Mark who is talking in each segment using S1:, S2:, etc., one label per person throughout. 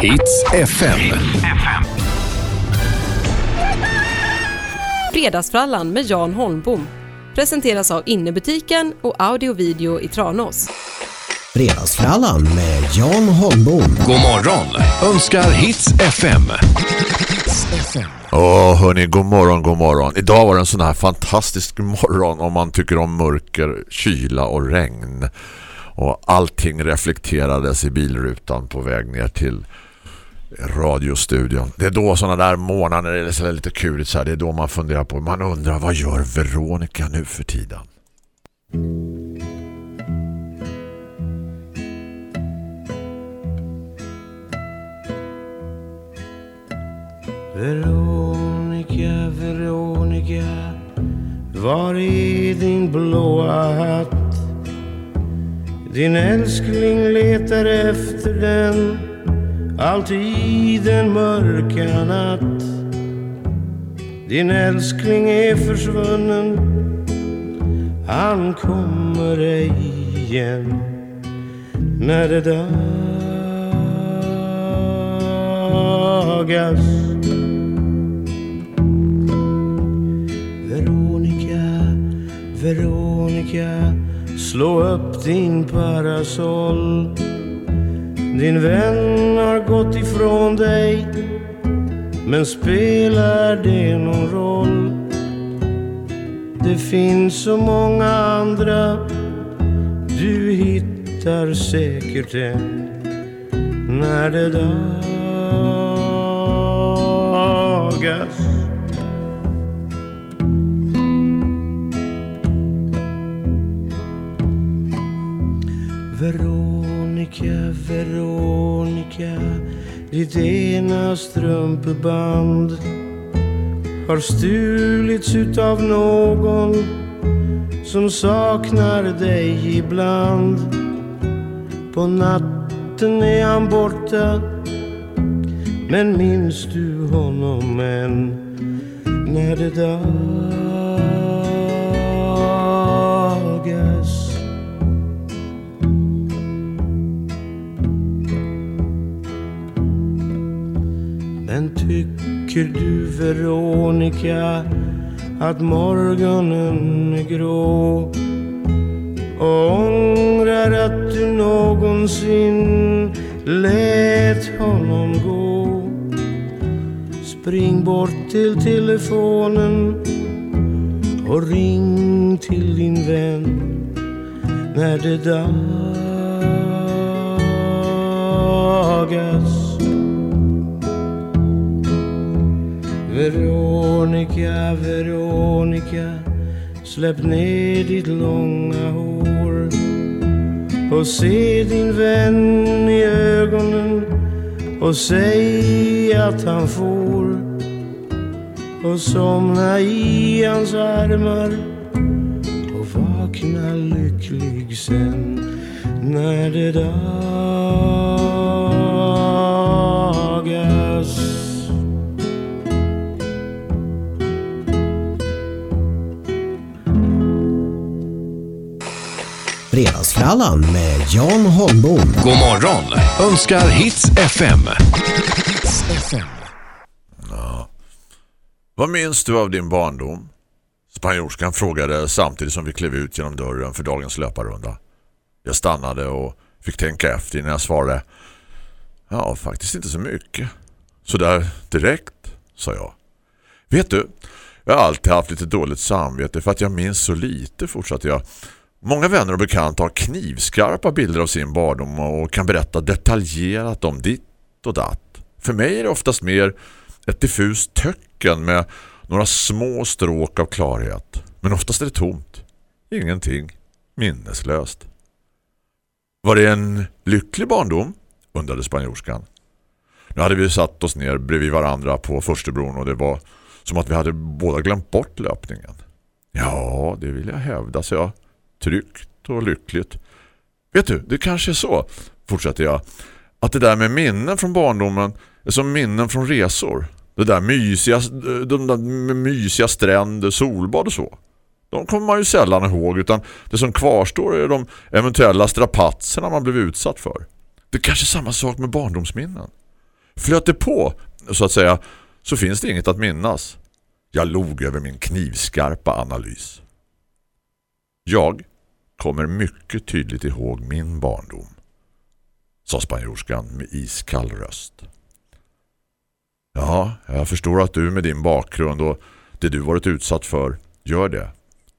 S1: Hits FM.
S2: Fredagsfrallan med Jan Holmbom presenteras av Innebutiken och Audio Video i Tranås.
S3: Fredagsfrallan med Jan Holmbom.
S1: God morgon önskar Hits FM.
S4: Åh hörni, god morgon, god morgon. Idag var det en sån här fantastisk morgon om man tycker om mörker, kyla och regn. Och allting reflekterades i bilrutan på väg ner till radiostudion. Det är då sådana där morgnar när det är så lite kuligt så här, det är då man funderar på, man undrar vad gör Veronica nu för tiden?
S5: Veronica, Veronica Var är din blåa hatt? Din älskling letar efter den Alltid den mörka natt. Din älskling är försvunnen. Han kommer ej igen När det dagas. Veronica, Veronica Slå upp din parasoll. Din vän har gått ifrån dig Men spelar det någon roll? Det finns så många andra Du hittar säkert en När det dagas Veronica, Veronica Ditt ena strumpeband Har stulits utav någon Som saknar dig ibland. På natten är han borta Men minns du honom än? När det dagas Men tycker du Veronica att morgonen är grå? Och ångrar att du någonsin lät honom gå? Spring bort till telefonen och ring till din vän när det dammar. Veronica, Veronica Släpp ner ditt långa hår och se din vän i ögonen och säg att han får och somna i hans armar och vakna lycklig sen när det dagas
S3: Fredagsfrallan med Jan Holmbom.
S1: God morgon önskar Hits FM.
S4: Vad minns du av din barndom? Spanjorskan frågade samtidigt som vi klev ut genom dörren för dagens löparrunda. Jag stannade och fick tänka efter innan jag svarade. Ja, faktiskt inte så mycket. Så där direkt, sa jag. Vet du, jag har alltid haft lite dåligt samvete för att jag minns så lite, fortsatte jag. Många vänner och bekanta har knivskarpa bilder av sin barndom och kan berätta detaljerat om ditt och datt. För mig är det oftast mer ett diffust töcken med några små stråk av klarhet. Men oftast är det tomt. Ingenting. Minneslöst. Var det en lycklig barndom? undrade spanjorskan. Nu hade vi satt oss ner bredvid varandra på Förstebron och det var som att vi hade båda glömt bort löpningen. Ja, det vill jag hävda, så jag. Tryggt och lyckligt. Vet du, det kanske är så, fortsätter jag, att det där med minnen från barndomen är som minnen från resor. Det där mysiga, de där mysiga stränder, solbad och så. De kommer man ju sällan ihåg utan det som kvarstår är de eventuella strapatserna man blev utsatt för. Det är kanske är samma sak med barndomsminnen. Flöt det på, så att säga, så finns det inget att minnas. Jag log över min knivskarpa analys. Jag kommer mycket tydligt ihåg min barndom, sa spanjorskan med iskall röst. Ja, jag förstår att du med din bakgrund och det du varit utsatt för gör det.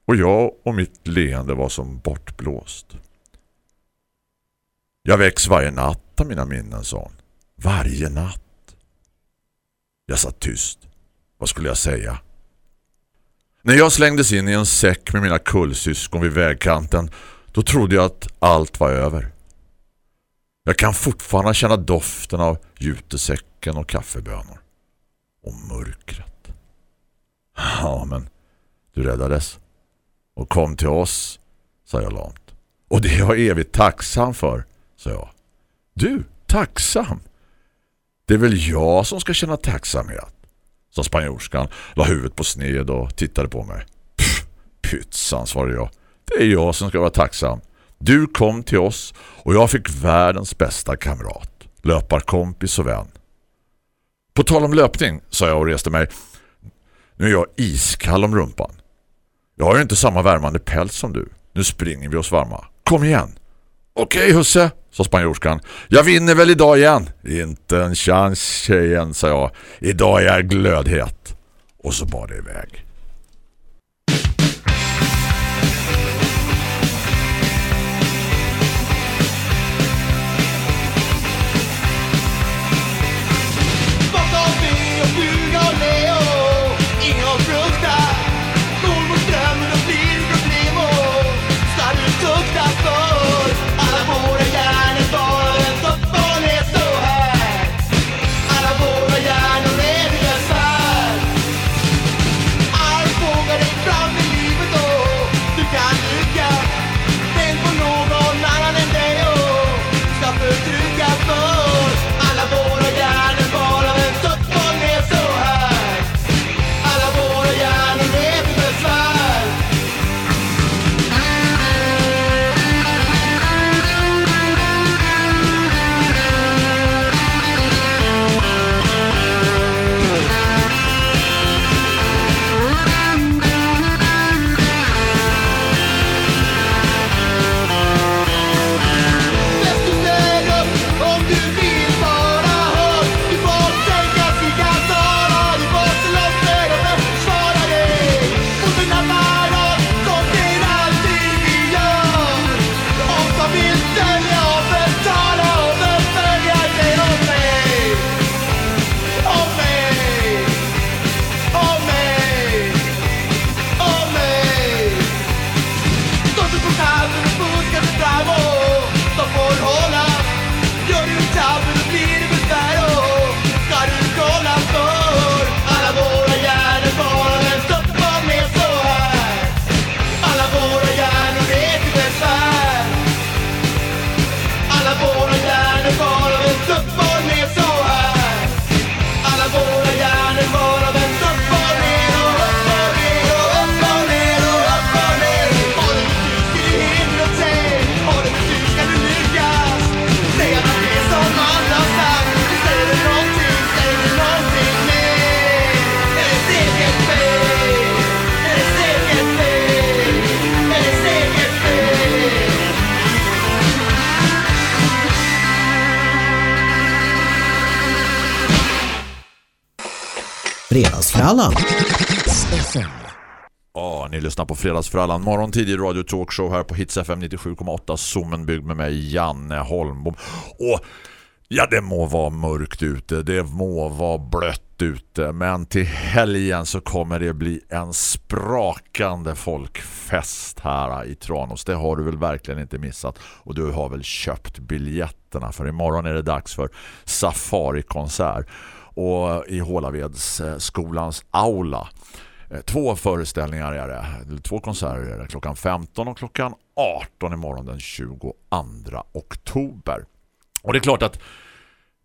S4: Och jag och mitt leende var som bortblåst. Jag väcks varje natt av mina minnen, sa hon. Varje natt. Jag satt tyst. Vad skulle jag säga? När jag slängdes in i en säck med mina kullsyskon vid vägkanten då trodde jag att allt var över. Jag kan fortfarande känna doften av jutesäcken och kaffebönor. Och mörkret. Ja, men du räddades. Och kom till oss, sa jag lamt. Och det är jag evigt tacksam för, sa jag. Du, tacksam? Det är väl jag som ska känna tacksamhet, sa spanjorskan, la huvudet på sned och tittade på mig. Pytsan, svarade jag. Det är jag som ska vara tacksam. Du kom till oss och jag fick världens bästa kamrat, löparkompis och vän. På tal om löpning, sa jag och reste mig. Nu är jag iskall om rumpan. Jag har ju inte samma värmande päls som du. Nu springer vi oss varma. Kom igen! Okej husse, sa spanjorskan. Jag vinner väl idag igen? Inte en chans tjejen, sa jag. Idag är jag glödhet. Och så bar det iväg.
S3: Fredagsfrallan.
S4: Ja, ni lyssnar på Fredagsfrallan. Morgon tidig radio talkshow här på Hits FM 97,8. Zoomen byggd med mig, Janne Holmbom. Och ja, det må vara mörkt ute. Det må vara blött ute. Men till helgen så kommer det bli en sprakande folkfest här i Tranås. Det har du väl verkligen inte missat. Och du har väl köpt biljetterna. För imorgon är det dags för Safari-konsert och i Hålaveds skolans aula. Eh, två föreställningar är det. Två konserter är det. Klockan 15 och klockan 18 imorgon den 22 oktober. Och det är klart att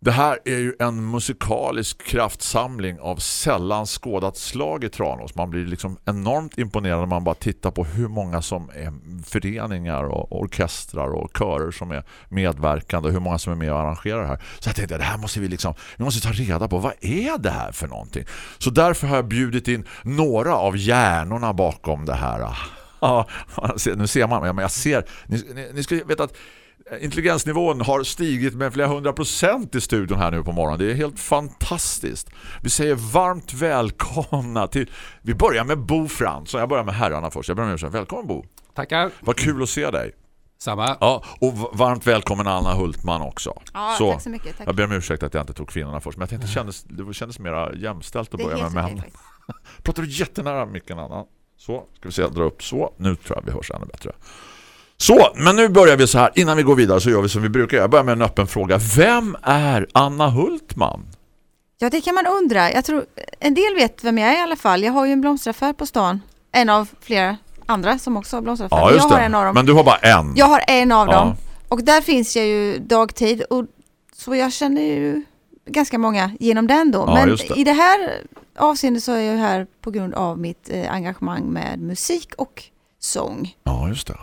S4: det här är ju en musikalisk kraftsamling av sällan skådat slag i Tranås. Man blir liksom enormt imponerad när man bara tittar på hur många som är föreningar och orkestrar och körer som är medverkande och hur många som är med och arrangerar det här. Så jag tänkte, det här måste vi liksom, vi måste ta reda på, vad är det här för någonting? Så därför har jag bjudit in några av hjärnorna bakom det här. Ja, ah, nu ser man, men jag ser, ni, ni, ni ska veta att intelligensnivån har stigit med flera hundra procent i studion här nu på morgonen. Det är helt fantastiskt. Vi säger varmt välkomna till... Vi börjar med Bo Fransson. Jag börjar med herrarna först. Jag börjar med Välkommen Bo.
S6: Tackar.
S4: Vad kul att se dig.
S6: Samma.
S4: Ja, och varmt välkommen Anna Hultman också.
S7: Ja,
S4: så,
S7: tack så mycket. Tack.
S4: Jag ber om ursäkt att jag inte tog kvinnorna först. Men jag tänkte det kändes, det kändes mer jämställt att
S7: Det
S4: börja med män. Pratar du jättenära micken Anna? Så, ska vi se, dra upp så. Nu tror jag vi hörs ännu bättre. Så, men nu börjar vi så här. Innan vi går vidare så gör vi som vi brukar. Jag börjar med en öppen fråga. Vem är Anna Hultman?
S7: Ja, det kan man undra. Jag tror en del vet vem jag är i alla fall. Jag har ju en blomsteraffär på stan. En av flera andra som också har blomsteraffär.
S4: Ja, just
S7: jag har
S4: det.
S7: en av dem.
S4: Men du har bara en.
S7: Jag har en av
S4: Ja.
S7: dem. Och där finns jag ju dagtid. Och så jag känner ju ganska många genom den då.
S4: Ja,
S7: Men
S4: just det.
S7: i det här avseendet så är jag här på grund av mitt eh, engagemang med musik och sång.
S4: Ja, just det.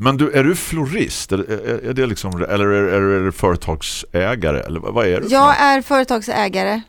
S4: Men du, är du florist? Är, är, är det liksom, eller är, är, du företagsägare? Eller vad är du?
S7: Jag är företagsägare. Eh,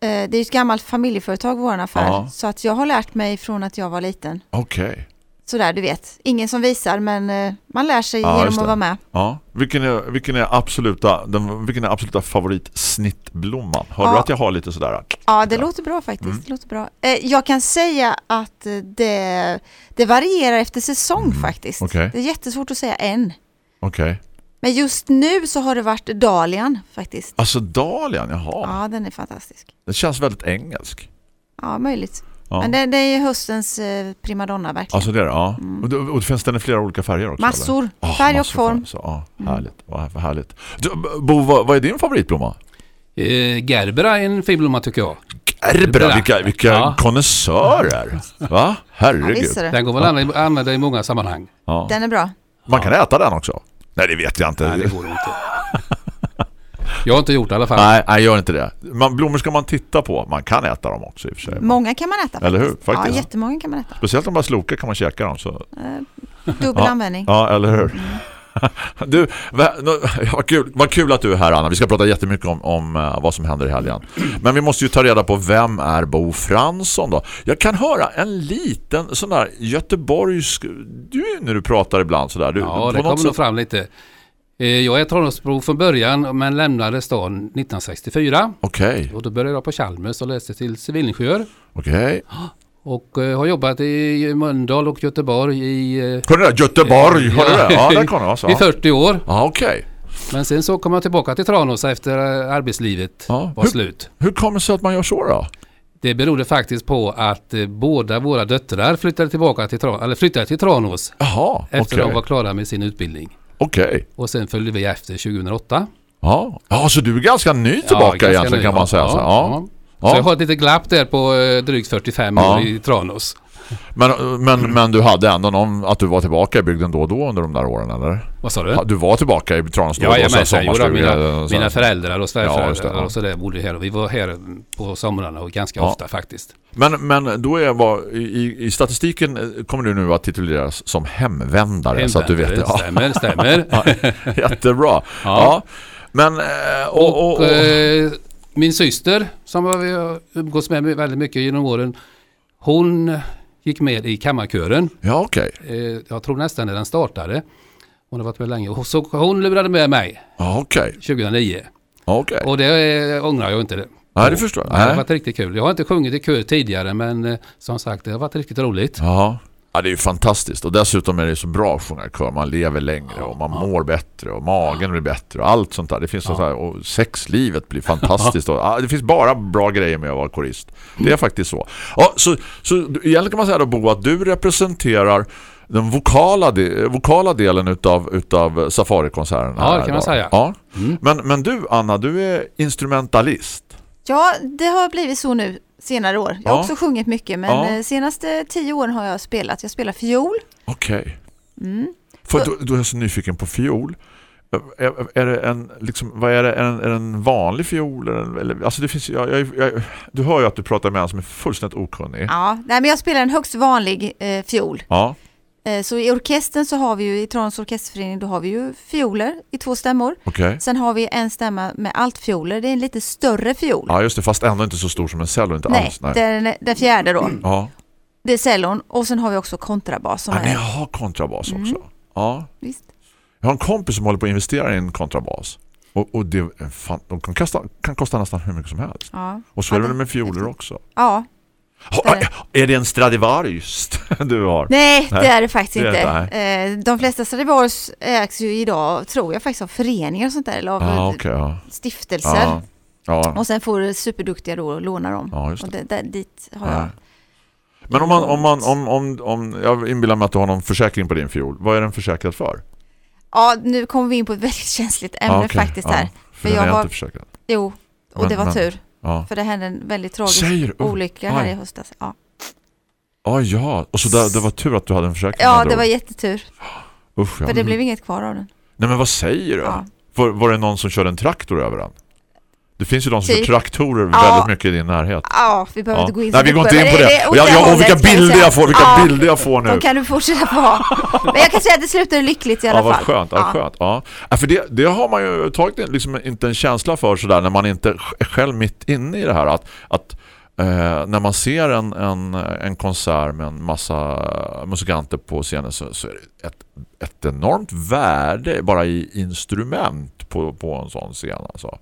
S7: Det är ett gammalt familjeföretag, vår affär.
S4: Ja.
S7: Så att jag har lärt mig från att jag var liten.
S4: Okej.
S7: Sådär, du vet. Ingen som visar, men eh, man lär sig
S4: Ja,
S7: genom att vara med.
S4: Ja. Vilken är, vilken är absoluta den, vilken är absoluta favoritsnittblomman? Hör du
S7: Ja.
S4: att jag har lite sådär?
S7: Ja, det
S4: Ja.
S7: låter bra faktiskt.
S4: Mm.
S7: Det låter bra. Eh, Jag kan säga att eh, det, det varierar efter säsong faktiskt.
S4: Mm. Okej.
S7: Det är jättesvårt att säga än.
S4: Okej.
S7: Men just nu så har det varit Dalian faktiskt.
S4: Alltså dalian, jaha.
S7: Ja, den är fantastisk.
S4: Det känns väldigt engelsk.
S7: Ja, möjligt.
S4: Ja.
S7: Men det, det är höstens eh, primadonna verkligen.
S4: Alltså det är det, ja. Och, det- och det finns den i flera olika färger också?
S7: Massor.
S4: eller? Ja,
S7: Färg och
S4: massor
S7: form.
S4: Så, ja, härligt. Vad vad härligt. Du, Bo, vad, vad är din favoritblomma?
S6: Eh, Gerbera är en fin blomma tycker jag.
S4: Gerbera, vilka, vilka
S6: Ja.
S4: konnässörer. Va?
S7: Ja,
S4: Herregud.
S7: det.
S6: Den går väl att använda- använda i många sammanhang.
S4: Ja.
S7: Den är bra.
S4: Man kan äta den också. Nej, det vet jag inte.
S6: Nej, det går inte. Jag har inte gjort det i alla fall.
S4: Nej, nej, gör inte det. Man, blommor ska man titta på. Man kan äta dem också i och för sig.
S7: Många kan man äta.
S4: Eller hur?
S7: faktiskt.
S4: Faktiskt.
S7: Ja, jättemånga kan man äta.
S4: Speciellt om man slokar kan man käka dem. Så.
S7: Eh, dubbel
S4: Ja.
S7: användning.
S4: Ja, eller hur? Du, vad, kul, vad kul att du är här Anna. Vi ska prata jättemycket om, om eh, vad som händer i helgen. Men vi måste ju ta reda på vem är Bo Fransson då? Jag kan höra en liten sån där göteborgsk... Du när du pratar ibland sådär. Du,
S6: Ja,
S4: på
S6: det
S4: något
S6: kommer nog
S4: sätt-
S6: fram lite. Eh, Jag är Tranåsbro från början men lämnade stan 1964.
S4: Okej,
S6: Och då började jag på Chalmers och läste till civilingenjör.
S4: okej.
S6: Och eh, har jobbat i Mölndal och Göteborg i, eh,
S4: du det? Göteborg, hörde du det? Ja, där kom det alltså.
S6: i 40 år.
S4: Ja, okej.
S6: Men sen så kom jag tillbaka till Tranås efter eh, arbetslivet
S4: Ja,
S6: var
S4: hur-
S6: slut.
S4: Hur kommer det sig att man gör så då?
S6: Det berodde faktiskt på att eh, båda våra döttrar flyttade tillbaka till, Tra- eller flyttade till Tranås
S4: Jaha,
S6: efter
S4: okej.
S6: de var klara med sin utbildning.
S4: Okej.
S6: Och sen följde vi efter 2008.
S4: Ja. ja, så du är ganska ny tillbaka
S6: ganska
S4: egentligen
S6: ny,
S4: kan man
S6: ja.
S4: säga.
S6: Ja,
S4: så. Ja.
S6: ja.
S4: Ja.
S6: Så jag har ett litet glapp där på eh, drygt 45
S4: Ja.
S6: år i Tranås.
S4: Men, men, men du hade ändå någon, att du var tillbaka i bygden då och då under de där åren, eller?
S6: Vad sa du?
S4: Ja, Du var tillbaka i Tranås då och
S6: Ja,
S4: så
S6: då,
S4: sommarstuga,
S6: mina,
S4: så-
S6: mina föräldrar och
S4: Ja,
S6: svärföräldrar
S4: ja.
S6: och sådär bodde här. Och vi var här på somrarna och ganska
S4: Ja.
S6: ofta faktiskt.
S4: Men, men då är vad, i, i statistiken eh, kommer du nu att tituleras som hemvändare, så att du vet det.
S6: Stämmer, stämmer.
S4: Ja, jättebra. Ja. Men, eh, och, och,
S6: Och,
S4: och,
S6: eh, min syster som vi har umgåtts med väldigt mycket genom åren. Hon gick med i kammarkören.
S4: ja okej.
S6: Eh, jag tror nästan när den startade. Hon har varit med länge. Så hon lurade med mig
S4: Ja, okej.
S6: 2009.
S4: Okej.
S6: Och det eh, ångrar jag inte. Det.
S4: Nej, det förstår jag.
S6: Det har varit riktigt kul. Jag har inte sjungit i kör tidigare men eh, som sagt det har varit riktigt roligt.
S4: Ja. Ja, det är ju fantastiskt. Och dessutom är det så bra att sjunga kör. Man lever längre och man mår bättre och magen blir bättre och allt sånt där. Det finns sånt här, och sexlivet blir fantastiskt. Och, ja, det finns bara bra grejer med att vara korist. Det är faktiskt så. Ja, så, så egentligen kan man säga då Bo att du representerar den vokala, de, vokala delen utav, utav Safari-konserten.
S6: Ja, det kan man säga.
S4: Ja.
S6: Mm.
S4: Men, men du Anna, du är instrumentalist.
S7: Ja, det har blivit så nu senare år. Jag har
S4: Ja.
S7: också sjungit mycket, men
S4: Ja.
S7: eh, senaste tio åren har jag spelat. Jag spelar fiol.
S4: Okej.
S7: Mm.
S4: För då, då är jag så nyfiken på fiol. Är, är det en, liksom, vad är det, är det en, är det en vanlig fiol? Eller, alltså det finns, jag, jag, jag, du hör ju att du pratar med en som är fullständigt okunnig.
S7: Ja, nej, men jag spelar en högst vanlig eh, fiol.
S4: Ja,
S7: Eh, så i orkestern så har vi ju, i Tranås orkesterförening, då har vi ju fioler i två stämmor.
S4: okej.
S7: Sen har vi en stämma med altfioler, det är en lite större fiol.
S4: Ja, just det. Fast ändå inte så stor som en cello. Inte
S7: nej,
S4: alls. Nej.
S7: Den, den fjärde då.
S4: Ja.
S7: Det är cellon och sen har vi också kontrabas som
S4: ja, ni
S7: är...
S4: har kontrabas
S7: Mm.
S4: också. Ja.
S7: Visst.
S4: Jag har en kompis som håller på att investera i en kontrabas. Och, och det, fan, de kan, kosta, kan kosta nästan hur mycket som helst.
S7: Ja.
S4: Och så är
S7: Ja,
S4: det
S7: det-
S4: med fioler också.
S7: ja.
S4: Är det en Stradivarius du har?
S7: Nej, det är det faktiskt
S4: det är
S7: inte.
S4: det,
S7: Eh, De flesta Stradivarius ägs ju idag, tror jag faktiskt, av föreningar och sånt där, eller av
S4: Ja, okej. ja.
S7: stiftelser.
S4: Ja. Ja.
S7: Och sen får superduktiga då låna dem.
S4: Just
S7: och
S4: det.
S7: där, dit har
S4: Ja.
S7: jag.
S4: Men om man, om man om, om, om, jag inbillar mig att du har någon försäkring på din fiol. Vad är den försäkrad för?
S7: Ja, nu kommer vi in på ett väldigt känsligt ämne
S4: Ja, okej.
S7: faktiskt här.
S4: För,
S7: För
S4: den
S7: jag
S4: är inte försäkrad.
S7: Jo, och
S4: Men-
S7: det var
S4: men-
S7: tur.
S4: Ja.
S7: För det hände en väldigt tragisk
S4: Säger
S7: olycka här
S4: aj.
S7: i höstas. Ja,
S4: Ja, ja. Och så där, det var tur att du hade en försäkring.
S7: ja det var jättetur.
S4: Usch, ja.
S7: För det blev inget kvar av den.
S4: Nej, men vad säger du?
S7: Ja.
S4: Var, var det någon som körde en traktor över den? Det finns ju de som
S7: Typ.
S4: kör traktorer
S7: Ja.
S4: väldigt mycket i din närhet.
S7: Ja, vi behöver
S4: Ja.
S7: inte gå in
S4: Nej, vi går inte in på det.
S7: är
S4: Och jag, jag, och vilka bilder jag får, vilka
S7: Ja,
S4: bilder jag får nu.
S7: De kan du fortsätta ha. Men jag kan säga att det slutade lyckligt i alla
S4: Ja, vad
S7: fall.
S4: skönt. Ja, skönt. Ja. För det, det har man ju tagit liksom inte en känsla för sådär när man inte är själv mitt inne i det här att, att eh, när man ser en, en, en konsert med en massa musikanter på scenen så, så är det ett, ett enormt värde bara i instrument på, på en sån scen. Alltså,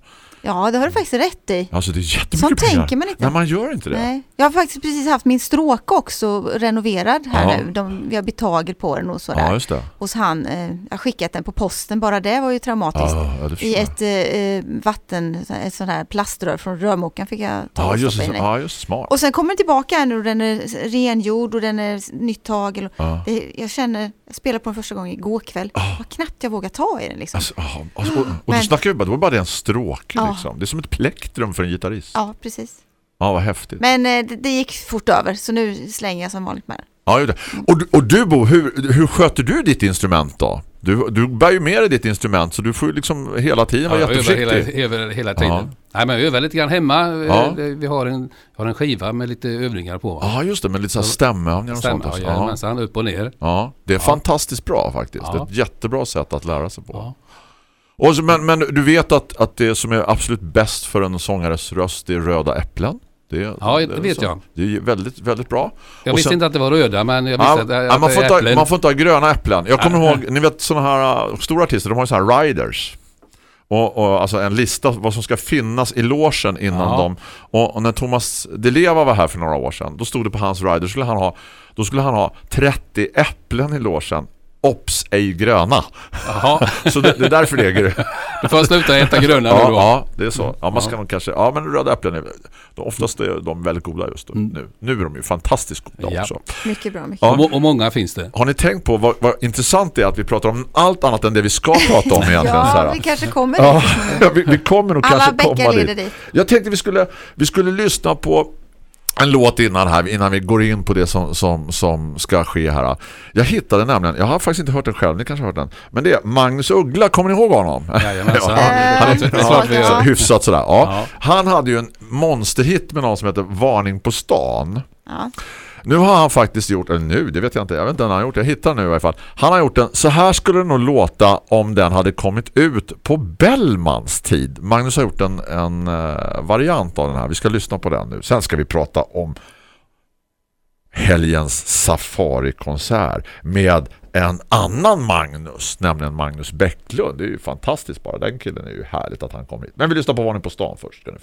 S7: Ja, det har du faktiskt rätt i.
S4: alltså det är jättemycket
S7: Sånt
S4: pengar.
S7: tänker man inte.
S4: Nej, man gör inte det.
S7: Nej. Jag har faktiskt precis haft min stråke också renoverad här
S4: Ja.
S7: nu. De, vi har bytt tagel på den och sådär.
S4: Ja, just det.
S7: Hos han, eh, jag har skickat den på posten, bara det var ju traumatiskt.
S4: Ja,
S7: I ett eh, vatten, ett sånt här plaströr från rörmokaren fick jag ta
S4: Ja, just,
S7: in
S4: ja, just smart.
S7: Och sen kommer den tillbaka här nu och den är rengjord och den är nytt tagel.
S4: Ja.
S7: Det, jag känner, jag spelade på den första gången igår kväll. Vad knappt jag vågar ta i den liksom.
S4: Alltså, ja, alltså, och, och
S7: Men-
S4: du snackar ju bara, det var bara en stråke
S7: Ja.
S4: Liksom. Det är som ett plektrum för en gitarrist.
S7: Ja, precis.
S4: Ja, vad häftigt.
S7: Men eh, det, det gick fort över så nu slänger jag som vanligt med.
S4: Ja, det. Och, du- och du Bo, hur, hur sköter du ditt instrument då? Du, du bär ju med dig ditt instrument så du får ju liksom hela tiden vara
S6: Ja,
S4: jätteförsiktig.
S6: hela, över hela tiden.
S4: Ja.
S6: Nej, men jag övar lite grann hemma.
S4: Ja.
S6: Vi har en, har en skiva med lite övningar på.
S4: Ja, just det, med lite så här stämmeövningar och sånt också.
S6: ja,
S4: Ja.
S6: upp och ner.
S4: ja, det är fantastiskt bra faktiskt.
S6: Ja.
S4: Det är ett jättebra sätt att lära sig på.
S6: Ja.
S4: Och så, men, men du vet att, att det som är absolut bäst för en sångares röst är röda äpplen? Det,
S6: Ja, det vet
S4: så.
S6: jag.
S4: Det är väldigt, väldigt bra.
S6: Jag
S4: Och
S6: visste
S4: sen-
S6: inte att det var röda, men jag visste
S4: Ja,
S6: att, att
S4: ja, man,
S6: det
S4: får
S6: är
S4: inte ha,
S6: äpplen.
S4: man får inte ha gröna äpplen. Jag kommer
S6: Nej,
S4: ihåg, ni vet sådana här uh, stora artister, de har ju så här riders. Och, och alltså en lista vad som ska finnas i logen innan
S6: Ja.
S4: dem. Och, och när Thomas Deleva var här för några år sedan, då stod det på hans rider skulle han ha, då skulle han ha 30 äpplen i logen. Ops, ej gröna.
S6: Jaha,
S4: Så det, det är därför det är gröna.
S6: då får sluta äta gröna
S4: Ja,
S6: då.
S4: ja, det är så. Ja, man ska nog kanske, ja men röda äpplen är de, oftast är de väldigt goda just nu. Nu är de ju fantastiskt goda
S6: Mm. Ja.
S4: också.
S7: Mycket bra, mycket.
S4: Ja.
S6: Och, och många finns det.
S4: Har ni tänkt på vad, vad intressant det är att vi pratar om allt annat än det vi ska prata om egentligen? så
S7: Ja,
S4: här.
S7: vi kanske kommer
S4: Ja,
S7: dit.
S4: vi, vi kommer nog
S7: Alla
S4: kanske komma dit.
S7: dit.
S4: Jag tänkte vi skulle, vi skulle lyssna på en låt innan här innan vi går in på det som, som, som ska ske här. Jag hittade nämligen, jag har faktiskt inte hört den själv, ni kanske har hört den. Men det är Magnus Uggla, kommer ni ihåg honom?
S6: Jajamensan.
S4: Ja, han ja,
S6: gör.
S4: hyfsat sådär. Ja.
S6: Ja.
S4: Han hade ju en monsterhit med någon som heter Varning på stan.
S7: Ja.
S4: Nu har han faktiskt gjort, eller nu, det vet jag inte, jag vet inte när han har gjort det, jag hittar nu i alla fall. Han har gjort den, så här skulle det nog låta om den hade kommit ut på Bellmans tid. Magnus har gjort en, en eh, variant av den här, vi ska lyssna på den nu. Sen ska vi prata om helgens safarikonsert med en annan Magnus, nämligen Magnus Bäcklund. Det är ju fantastiskt bara, den killen är ju härligt att han kom hit. Men vi lyssnar på Varning på stan först, ska ni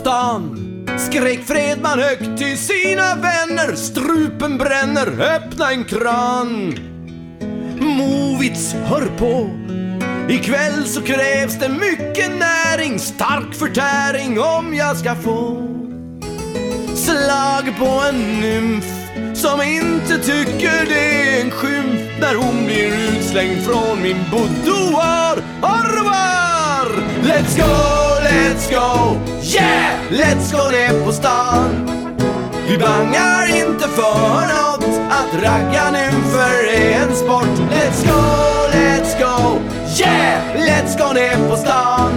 S5: stan. Skrek Fredman högt till sina vänner. Strupen bränner, öppna en kran. Movits hör på. Ikväll så krävs det mycket näring. Stark förtäring om jag ska få. Slag på en nymf som inte tycker det är en skymf. När hon blir utslängd från min boudoir. Au revoir!
S8: Let's go, let's go, yeah! Let's go ner på stan. Vi bangar inte för något, att ragga nu för är en sport. Let's go, let's go, yeah! Let's go ner på stan.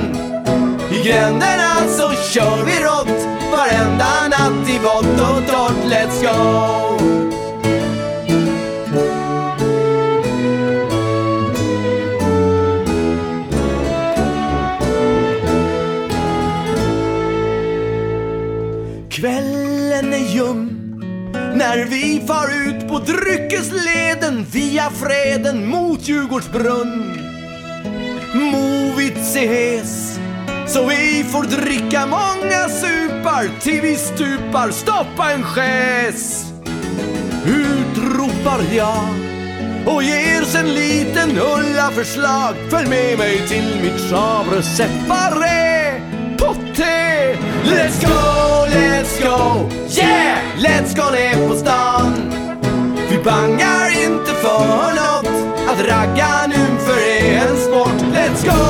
S8: I gränderna så kör vi rått, varenda natt i vått och torrt. Let's go! När vi far ut på dryckesleden via Freden mot Djurgårdsbrunn. Movits är hes så vi får dricka många supar till vi stupar. Stoppa en skäs! Utropar jag och ger sen liten Ulla förslag. Följ med mig till mitt Chavre Separé på te. Let's go, let's go, yeah! Let's go ner på stan. Vi bangar inte för något, att ragga nu för är en sport. Let's go,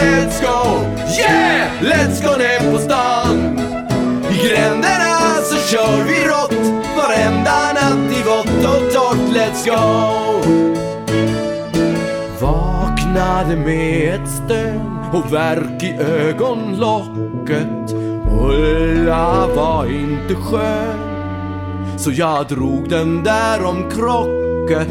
S8: let's go, yeah! Let's go ner på stan. I gränderna så kör vi rått, varenda natt i vått och torrt. Let's go! Vaknade med ett stön och värk i ögonlocket. Ulla var inte skön, så jag drog den där om krocket.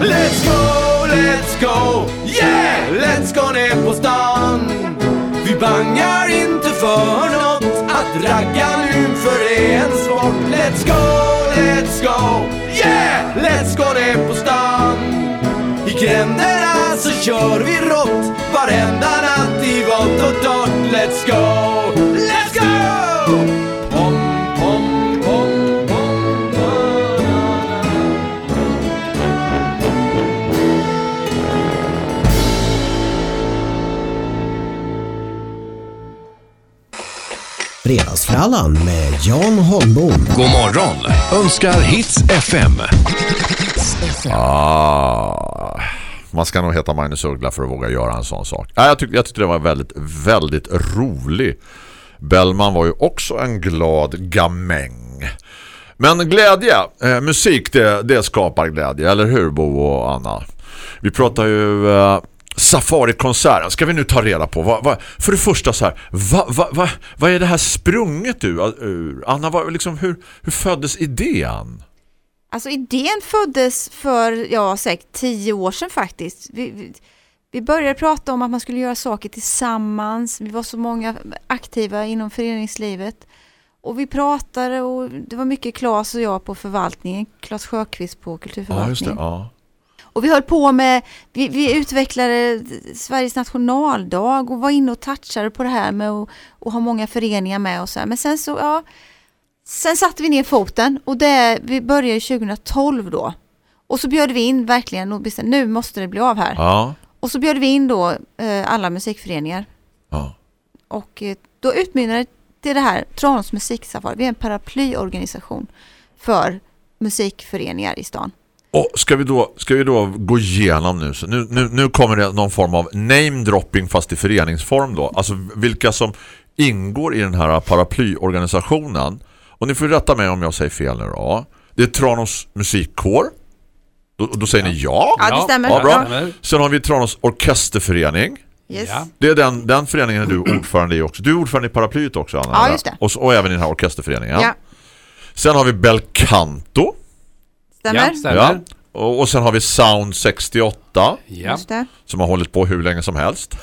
S8: Let's go, let's go, yeah! Let's go ner på stan. Vi bangar inte för något, att ragga nu för är en sport. Let's go, let's go, yeah! Let's go ner på stan. I gränderna så kör vi rått, varenda natt i vått och torrt. Let's go, let's go!
S3: Fredagsfrallan med Jan Holmbom.
S1: God morgon önskar Hits FM.
S4: Ah, man ska nog heta Magnus Uggla för att våga göra en sån sak. Ah, jag, tyckte, jag tyckte det var väldigt, väldigt rolig. Bellman var ju också en glad gamäng. Men glädje, eh, musik det, det skapar glädje, eller hur Bo och Anna? Vi pratar ju eh, Safari-konserten. Ska vi nu ta reda på? Vad, vad, för det första så här, vad, vad, är det här sprunget ur? Anna, vad, liksom, hur, hur föddes idén?
S7: Alltså idén föddes för, ja säkert tio år sedan faktiskt. Vi, vi, vi började prata om att man skulle göra saker tillsammans. Vi var så många aktiva inom föreningslivet. Och vi pratade och det var mycket Claes och jag på förvaltningen. Claes Sjöqvist på kulturförvaltningen.
S4: Ja.
S7: Och vi höll på med, vi, vi utvecklade Sveriges nationaldag och var inne och touchade på det här med att och ha många föreningar med och så här. Men sen så, ja, sen satte vi ner foten och det, vi började 2012 då. Och så bjöd vi in verkligen och bestämde, nu måste det bli av här.
S4: Ja.
S7: Och så bjöd vi in då eh, alla musikföreningar.
S4: ja.
S7: Och eh, då utmynnade det till det här, Tranås musiksafari. Vi är en paraplyorganisation för musikföreningar i stan.
S4: Och ska vi då, ska vi då gå igenom nu, så nu, nu, nu kommer det någon form av name-dropping fast i föreningsform då. Alltså vilka som ingår i den här paraplyorganisationen. Och ni får rätta mig om jag säger fel nu då. Det är Tranås musikkår. Då, då säger ni ja.
S7: Ja, det stämmer.
S4: Ja, bra. Sen har vi Tranås orkesterförening.
S7: Yes.
S6: Ja.
S4: Det är den, den föreningen är du ordförande i också. Du är ordförande i paraplyet också, Anna.
S7: Ja, just det.
S4: Och, och även i den här orkesterföreningen.
S7: Ja,
S4: Sen har vi Belcanto.
S7: Stämmer.
S6: Ja, stämmer.
S4: Ja. Och, och sen har vi Sound 68
S6: Ja.
S7: Just det.
S4: som har hållit på hur länge som helst.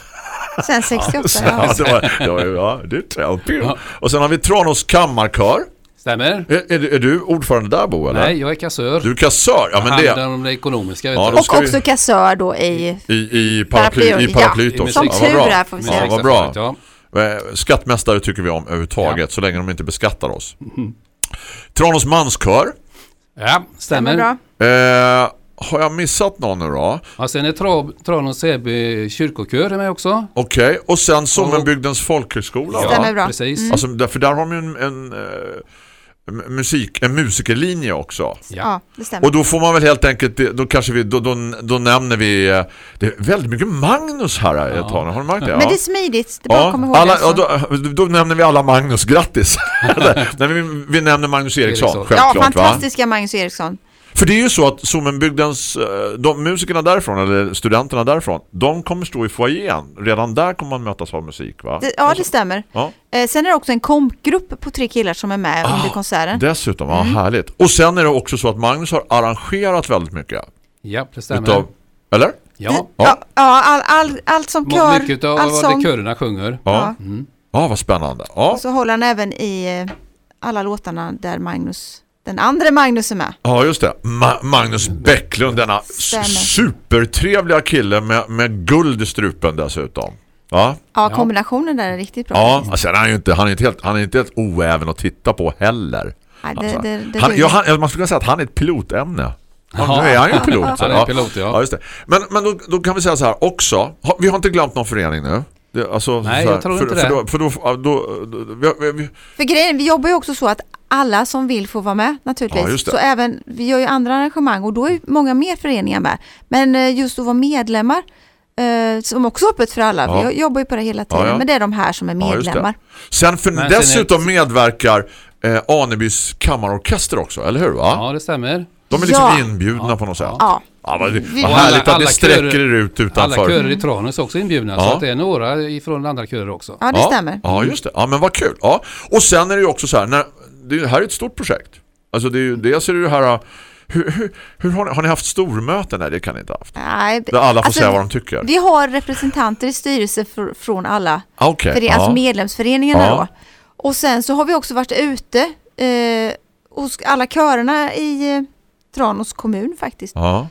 S7: Sen 68,
S4: Ja,
S7: ja.
S4: det var, det var, ja, det är träpil. Och sen har vi Tranås kammarkör.
S6: Stämmer.
S4: Är, är, du- är du ordförande där, Bo? Eller?
S6: Nej, jag är kassör.
S4: Du är kassör. Ja, men det
S6: om det ekonomiska.
S4: Ja.
S7: Och
S4: ska vi-
S7: också kassör då i...
S4: i, i, paraply, i
S7: Paraply,
S4: paraplyt
S6: ja.
S4: också.
S7: Som
S4: Ja,
S7: tur
S4: bra.
S7: är får vi säga.
S4: Ja, vad bra.
S6: Ja.
S4: Eh, Skattmästare tycker vi om överhuvudtaget
S6: Ja.
S4: så länge de inte beskattar oss. Tranås manskör.
S6: Ja,
S7: Stämmer
S6: stämmer.
S7: bra.
S4: Eh, har jag missat någon nu då?
S6: Ja, sen är Tra- Tranås Säby kyrkokör med också.
S4: Okej, och sen Sommenbygdens folkhögskola.
S7: Stämmer
S4: va?
S7: bra.
S6: Precis.
S7: Mm.
S4: Alltså, där- för där har de ju en, en, eh, musik, en musikerlinje också.
S7: Ja, det stämmer.
S4: Och då får man väl helt enkelt, då kanske vi, då, då, då nämner vi, eh, det är väldigt mycket Magnus här ett
S6: Ja.
S4: tag. Har du märkt det?
S7: Men det är smidigt, det bara att komma ihåg
S4: alla,
S7: det. så.
S4: ja, då, då nämner vi alla Magnus, grattis! Nej, vi, vi nämner Magnus Eriksson,
S6: Eriksson.
S4: självklart
S7: ja,
S4: va?
S7: fantastiska Magnus Eriksson.
S4: För det är ju så att Sommenbygdens, eh, de musikerna därifrån, eller studenterna därifrån, de kommer stå i foajén. Redan där kommer man mötas av musik va?
S7: Det, ja, det stämmer.
S4: Ja.
S7: Eh, sen är det också en kompgrupp på tre killar som är med
S4: Ah,
S7: under konserten.
S4: Dessutom, ja
S7: Mm.
S4: härligt. Och sen är det också så att Magnus har arrangerat väldigt mycket.
S6: Ja, det stämmer.
S4: Utav, eller?
S6: Ja,
S7: Ja, ja all, all, allt som kör,
S6: mycket av
S7: all
S6: vad körerna sjunger.
S4: Ja.
S7: Ja.
S6: Mm.
S4: Ja, vad spännande. Ja,
S7: Och så håller han även i eh, alla låtarna där Magnus, den andra Magnus är med.
S4: ja just det. Ma- Magnus Bäcklund, denna
S7: Stämmer.
S4: supertrevliga kille med, med guld i strupen dessutom. Ja,
S7: Ja, kombinationen där är riktigt bra.
S4: ja
S7: faktiskt.
S4: alltså, han är ju inte, han är inte helt, han är inte helt oäven att titta på heller.
S7: Nej, det,
S4: Alltså,
S7: det, det
S4: han, ja, han, man skulle kunna säga att han är ett pilotämne. Ja, nu är han ju pilot. så,
S6: Han är pilot, ja.
S4: Ja, just det. Men, men då, då kan vi säga så här också. Vi har inte glömt någon förening nu. Det, alltså,
S6: Nej,
S4: här,
S6: jag tror
S4: för,
S6: inte
S4: för
S6: det.
S4: Då, för då, då, då, vi, vi,
S7: För grejen, vi jobbar ju också så att alla som vill får vara med naturligtvis.
S4: Ja,
S7: så även, vi gör ju andra arrangemang och då är ju många mer föreningar med. Men eh, just att vara medlemmar, eh, som också är öppet för alla.
S4: Ja.
S7: Vi jobbar ju på det hela tiden,
S4: Ja, ja.
S7: men det är de här som är
S4: Ja,
S7: medlemmar.
S4: Sen för,
S6: Men sen
S4: dessutom medverkar eh, Anebys kammarorkester också, eller hur va?
S6: Ja, det stämmer.
S4: De är liksom
S7: Ja.
S4: inbjudna
S6: Ja.
S4: på något sätt.
S6: Ja.
S7: Ja,
S4: Ja, vad, vad härligt
S6: alla-
S4: att det
S6: alla
S4: sträcker
S6: körer-
S4: er ut
S6: Alla
S4: utanför.
S6: körer i Tranås är också inbjudna.
S4: Ja.
S6: Så att det är några ifrån andra körer också.
S7: ja det stämmer.
S4: Ja, just det. Ja, men vad kul. Ja. Och sen är det ju också så här, när, det här är ett stort projekt. Alltså det är dels är det ju här, hur, hur, hur har, ni, har ni haft stormöten? Nej, det kan ni inte ha haft.
S7: Nej,
S4: Där alla får
S7: alltså,
S4: säga vad de tycker.
S7: Vi har representanter i styrelse för, från alla
S4: Okej.
S7: för det alltså medlemsföreningarna
S4: Ja.
S7: då. Och sen så har vi också varit ute eh, hos alla körerna i eh, Tranås kommun faktiskt.
S4: Ja.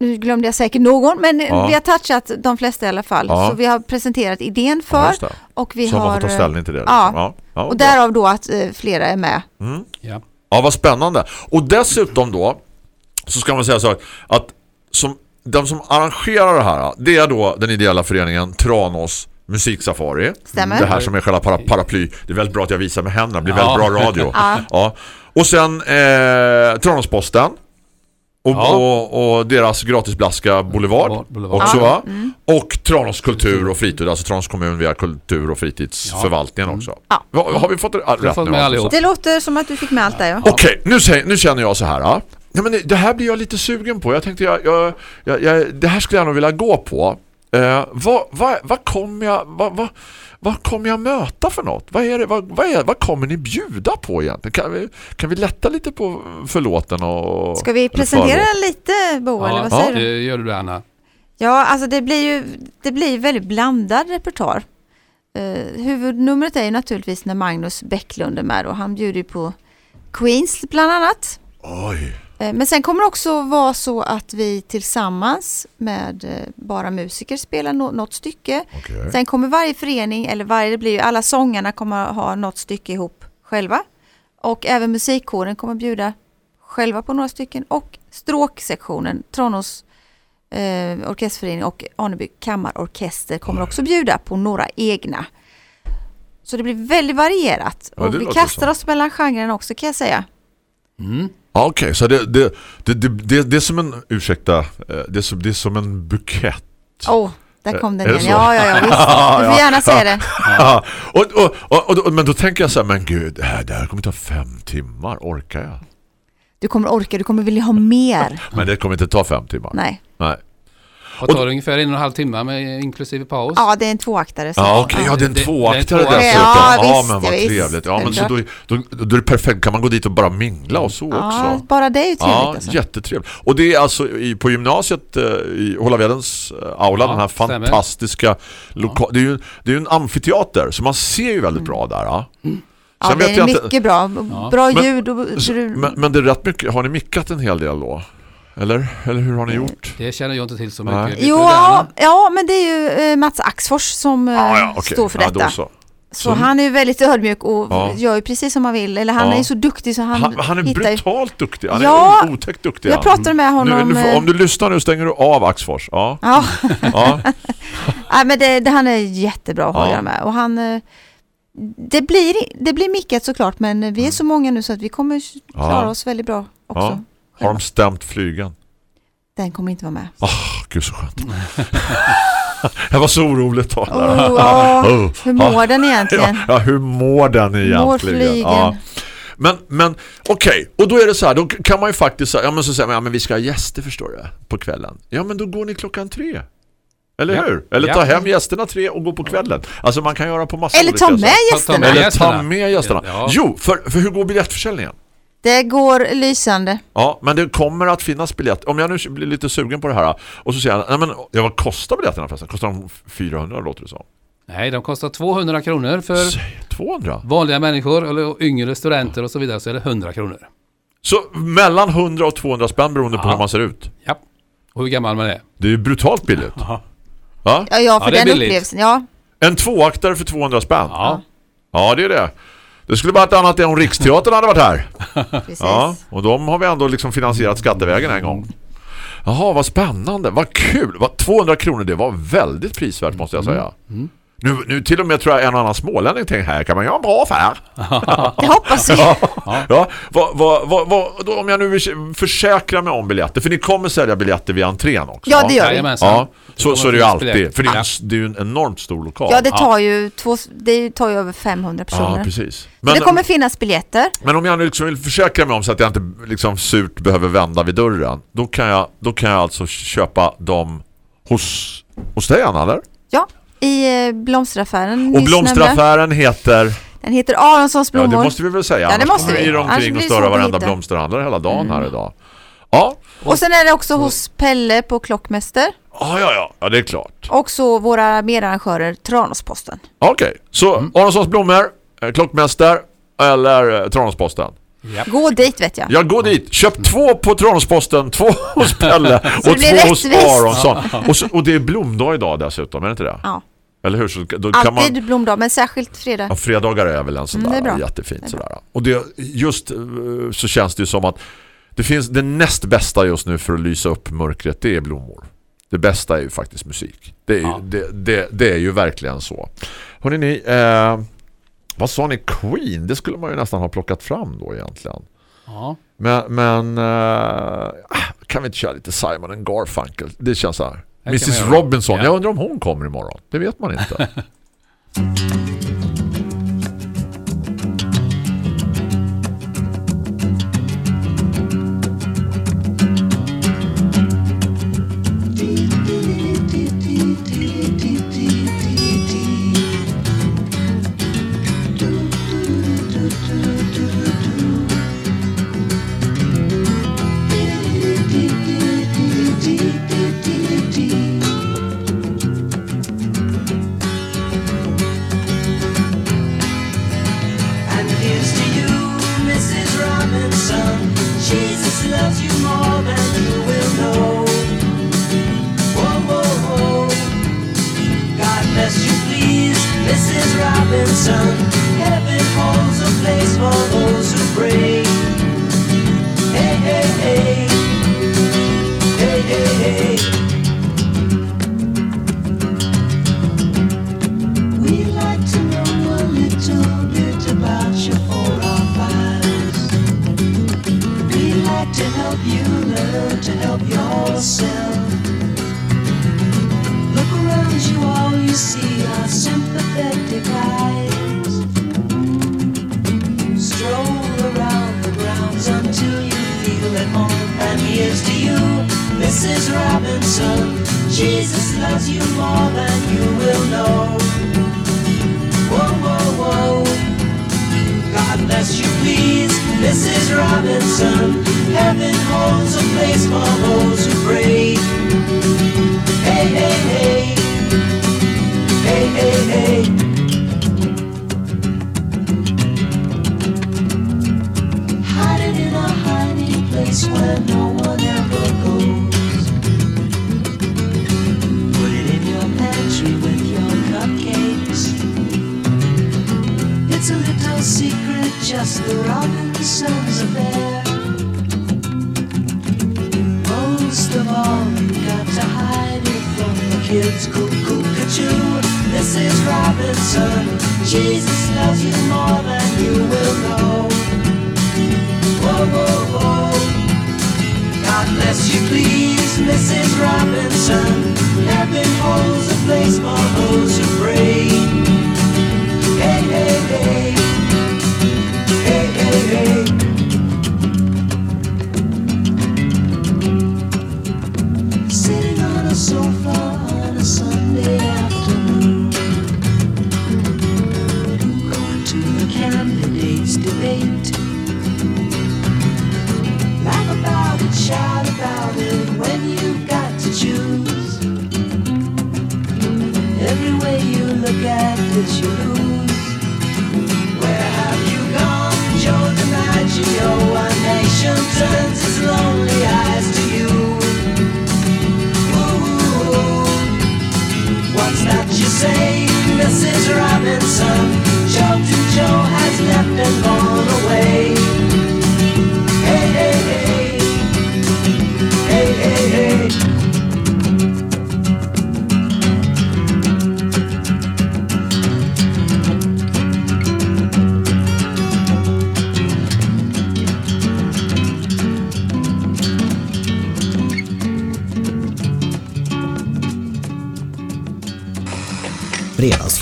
S7: Nu glömde jag säkert någon, men
S4: Ja.
S7: vi har touchat de flesta i alla fall.
S4: Ja.
S7: Så vi har presenterat idén
S4: ja,
S7: för
S4: det.
S7: och vi
S4: Så
S7: har...
S4: man får ta
S7: eh,
S4: ställning till det.
S7: ja.
S4: Liksom. Ja. Ja,
S7: Och därav då att eh, flera är med.
S4: Mm.
S6: Ja.
S4: Ja, vad spännande. Och dessutom då så ska man säga så att som, de som arrangerar det här, det är då den ideella föreningen Tranås musiksafari.
S7: Stämmer.
S4: Det här som är själva para, paraply. Det är väldigt bra att jag visar med händerna. Det blir
S6: Ja.
S4: väldigt bra radio.
S7: Ja.
S4: ja. Och sen eh, Tranåsposten. Och,
S6: Ja.
S4: och, och deras gratisblaska Boulevard.
S6: Boulevard.
S4: Också
S7: Ja.
S4: va?
S7: Mm.
S4: Och Tranås kultur och fritid. Alltså Tranås kommun via kultur och fritidsförvaltningen också.
S7: Ja.
S4: Har vi fått det rätt
S6: fått
S4: nu?
S6: med allihop.
S7: Det låter som att du fick med allt där ja.
S4: Okej, nu, säger- nu känner jag så här. Ja. Ja, men det- det här blir jag lite sugen på. Jag tänkte, jag, jag, jag, jag, det här skulle jag nog vilja gå på. Eh, vad, vad, vad kommer jag vad, vad, vad kommer jag möta för något? Vad, är det, vad, vad, är, vad kommer ni bjuda på egentligen? Kan vi, kan vi lätta lite på förlåten? Och,
S7: Ska vi presentera
S4: förlåt?
S7: lite Bo, eller vad
S6: Ja,
S7: säger du?
S6: det gör du Anna.
S7: Ja, alltså det blir ju det blir väldigt blandad repertoar. Eh, huvudnumret är ju naturligtvis när Magnus Bäcklund är med och han bjuder ju på Queens bland annat.
S4: Oj,
S7: men sen kommer det också vara så att vi tillsammans med eh, bara musiker spelar nå- något stycke.
S4: okej.
S7: Sen kommer varje förening, eller varje, det blir ju alla sångarna kommer ha något stycke ihop själva. Och även musikkåren kommer bjuda själva på några stycken. Och stråksektionen, Tranås eh, orkesterförening och Aneby kammarorkester kommer också bjuda på några egna. Så det blir väldigt varierat.
S4: Ja,
S7: och vi kastar
S4: så.
S7: oss mellan genrerna också kan jag säga.
S6: Mm.
S4: Ja, Okej, så det, det, det, det, det, är som en, ursäkta, eh, det är som, det är som en bukett.
S7: Åh, där kom den igen. Ja, ja, ja, visst. Du får gärna säga det.
S4: Ja. och, och, och, och, och, men då tänker jag så här, men gud, det här, det här kommer ta fem timmar, orkar jag?
S7: Du kommer orka, du kommer vilja ha mer.
S4: Men det kommer inte ta fem timmar.
S7: Nej.
S4: Nej.
S6: Och tar ungefär en och en halv timme med inklusive paus.
S7: Ja, det är en tvåaktare. så-
S4: Ja, okej, ja, det är en
S6: Det-
S4: tvåaktare
S6: det är en
S4: dessutom.
S7: Ja,
S4: Ja,
S7: visst,
S4: men vad
S7: visst.
S4: trevligt. Ja, men så då, då, då är det perfekt. Kan man gå dit och bara mingla och så
S7: Ja,
S4: också?
S7: bara det är ju trevligt
S4: Ja,
S7: alltså.
S4: jättetrevligt. Och det är alltså i, på gymnasiet eh, i Hållavedens eh, aula,
S6: Ja,
S4: den här fantastiska lokal. Det är ju det är en amfiteater så man ser ju väldigt bra där. Ja.
S7: Ja,
S4: Sen
S7: det
S4: vet
S7: är
S4: jag inte-
S7: mycket bra.
S6: Ja.
S7: Bra
S4: Men-
S7: ljud och...
S4: Så, men, men det är rätt mycket. Har ni mickat en hel del då? Eller, eller hur har ni gjort?
S6: Det känner jag inte till så mycket.
S7: Jo, ja, ja, men det är ju eh, Mats Axfors som eh,
S4: Ah, ja, okej.
S7: står för
S4: Ja,
S7: detta.
S4: då så.
S7: så han är ju väldigt ödmjuk och
S4: Ja.
S7: gör ju precis som han vill. Eller han
S4: Ja.
S7: är ju så duktig så han,
S4: Han, han är
S7: ju...
S4: brutalt duktig. Han
S7: Ja,
S4: är otäckt duktig.
S7: Jag pratade med honom...
S4: nu, nu,
S7: eh,
S4: om du lyssnar nu stänger du av Axfors. Ja.
S7: Ja,
S4: ja.
S7: Men det, det, han är jättebra att
S4: Ja.
S7: hålla med. Och han, eh, det, blir, det blir mickat såklart men vi är så många nu så att vi kommer klara
S4: Ja.
S7: oss väldigt bra också.
S4: Ja. Har de stämt flygen?
S7: Den kommer inte vara med.
S4: Åh, gud så skönt. Jag var så orolig ett tag.
S7: Oh.
S4: Oh.
S7: Hur mår den egentligen?
S4: Ja, ja, hur mår den egentligen?
S7: Mår flygen?
S4: Ja. Men, men okej, och då är det så här, då kan man ju faktiskt säga, ja men så säger man, ja men vi ska ha gäster förstår du, på kvällen. Ja men då går ni klockan tre. Eller
S6: Ja.
S4: hur? Eller
S6: Ja.
S4: ta hem gästerna tre och gå på kvällen. Alltså man kan göra på massa
S7: Eller
S4: olika
S7: ta med gästerna.
S4: Eller ta med gästerna.
S6: Ja.
S4: Jo, för, för hur går biljettförsäljningen?
S7: Det går lysande.
S4: Ja, men det kommer att finnas biljett. Om jag nu blir lite sugen på det här och så säger jag, nej men ja, vad kostar biljetterna förresten? Kostar de 400 låter det som?
S6: Nej, de kostar 200 kronor för
S4: Säg 200.
S6: vanliga människor eller yngre studenter och så vidare så är det 100 kronor.
S4: Så mellan 100 och 200 spänn beroende på
S6: Ja.
S4: hur man ser ut.
S6: Ja. Och hur gammal man är.
S4: Det är ju brutalt billigt.
S6: Ja.
S7: Ja, ja för
S6: är
S7: den
S6: billigt.
S7: upplevelsen. Ja.
S4: En tvåaktare för 200 spänn.
S6: Ja.
S4: Ja, det är det. Det skulle varit annat än om Riksteatern hade varit här.
S7: Precis.
S4: Ja, och de har vi ändå liksom finansierat skattevägen en gång. Jaha, vad spännande. Vad kul. Vad 200 kronor, det var väldigt prisvärt måste jag säga. Nu, nu till och med tror jag en annan smålänning tänkte här kan man göra en bra affär.
S7: Det hoppas vi.
S4: Ja, vad, vad, vad, vad, då, om jag nu vill försäkra mig om biljetter, för ni kommer sälja biljetter vid entrén också.
S7: Ja, det gör vi.
S4: Ja, så, så är det ju alltid. För det är,
S6: Ja.
S4: en, det är ju en enormt stor lokal.
S7: Ja, det tar ju, två, det tar ju över 500
S4: Ja,
S7: personer.
S4: precis.
S7: Men,
S4: Men,
S7: det kommer finnas biljetter.
S4: men om jag nu liksom vill försäkra mig om så att jag inte liksom surt behöver vända vid dörren, då kan jag, då kan jag alltså köpa dem hos, hos dig, Anna, eller?
S7: Ja, i eh, blomsteraffären.
S4: Och blomsteraffären heter...
S7: Den heter Aronsons
S4: Ja,
S7: blommor.
S4: det måste vi väl säga.
S7: Ja, det måste
S4: kommer
S7: vi.
S4: vi
S7: Annars
S4: omkring
S7: blir
S4: och störa varenda.
S7: Mm.
S4: blomsterhandlare hela dagen här idag. Ja,
S7: Och sen är det också hos Pelle på Klockmäster.
S4: ja, ja, ja, ja det är klart.
S7: Och så våra medarrangörer Tranåsposten.
S4: Okej, så
S6: Mm.
S4: Aronssons blommor, eh, klockmäster eller eh, Tranåsposten.
S7: Gå dit vet jag.
S4: Jag går dit, köp två på Tranåsposten, två hos Pelle och två hos. Aronsson. Och, så, och det är blomdag idag dessutom, är det inte det?
S7: Ja.
S4: Eller hur? Så, då kan man,
S7: Alltid blomdag, men särskilt fredag.
S4: Ja, fredagar är väl en sån
S7: Mm,
S4: där
S7: bra.
S4: jättefint
S7: Det är
S4: sådär. Och det, just eh, så känns det ju som att det finns det näst bästa just nu för att lysa upp mörkret, det är blommor. Det bästa är ju faktiskt musik. Det är ju,
S6: Ja.
S4: det, det, det är ju verkligen så. Hörrni, ni, eh, vad sa ni? Queen? Det skulle man ju nästan ha plockat fram då egentligen.
S6: Ja.
S4: Men, men eh, kan vi inte köra lite Simon and Garfunkel? Det känns så här. Mrs. Robinson,
S6: Ja.
S4: jag undrar om hon kommer imorgon. Det vet man inte.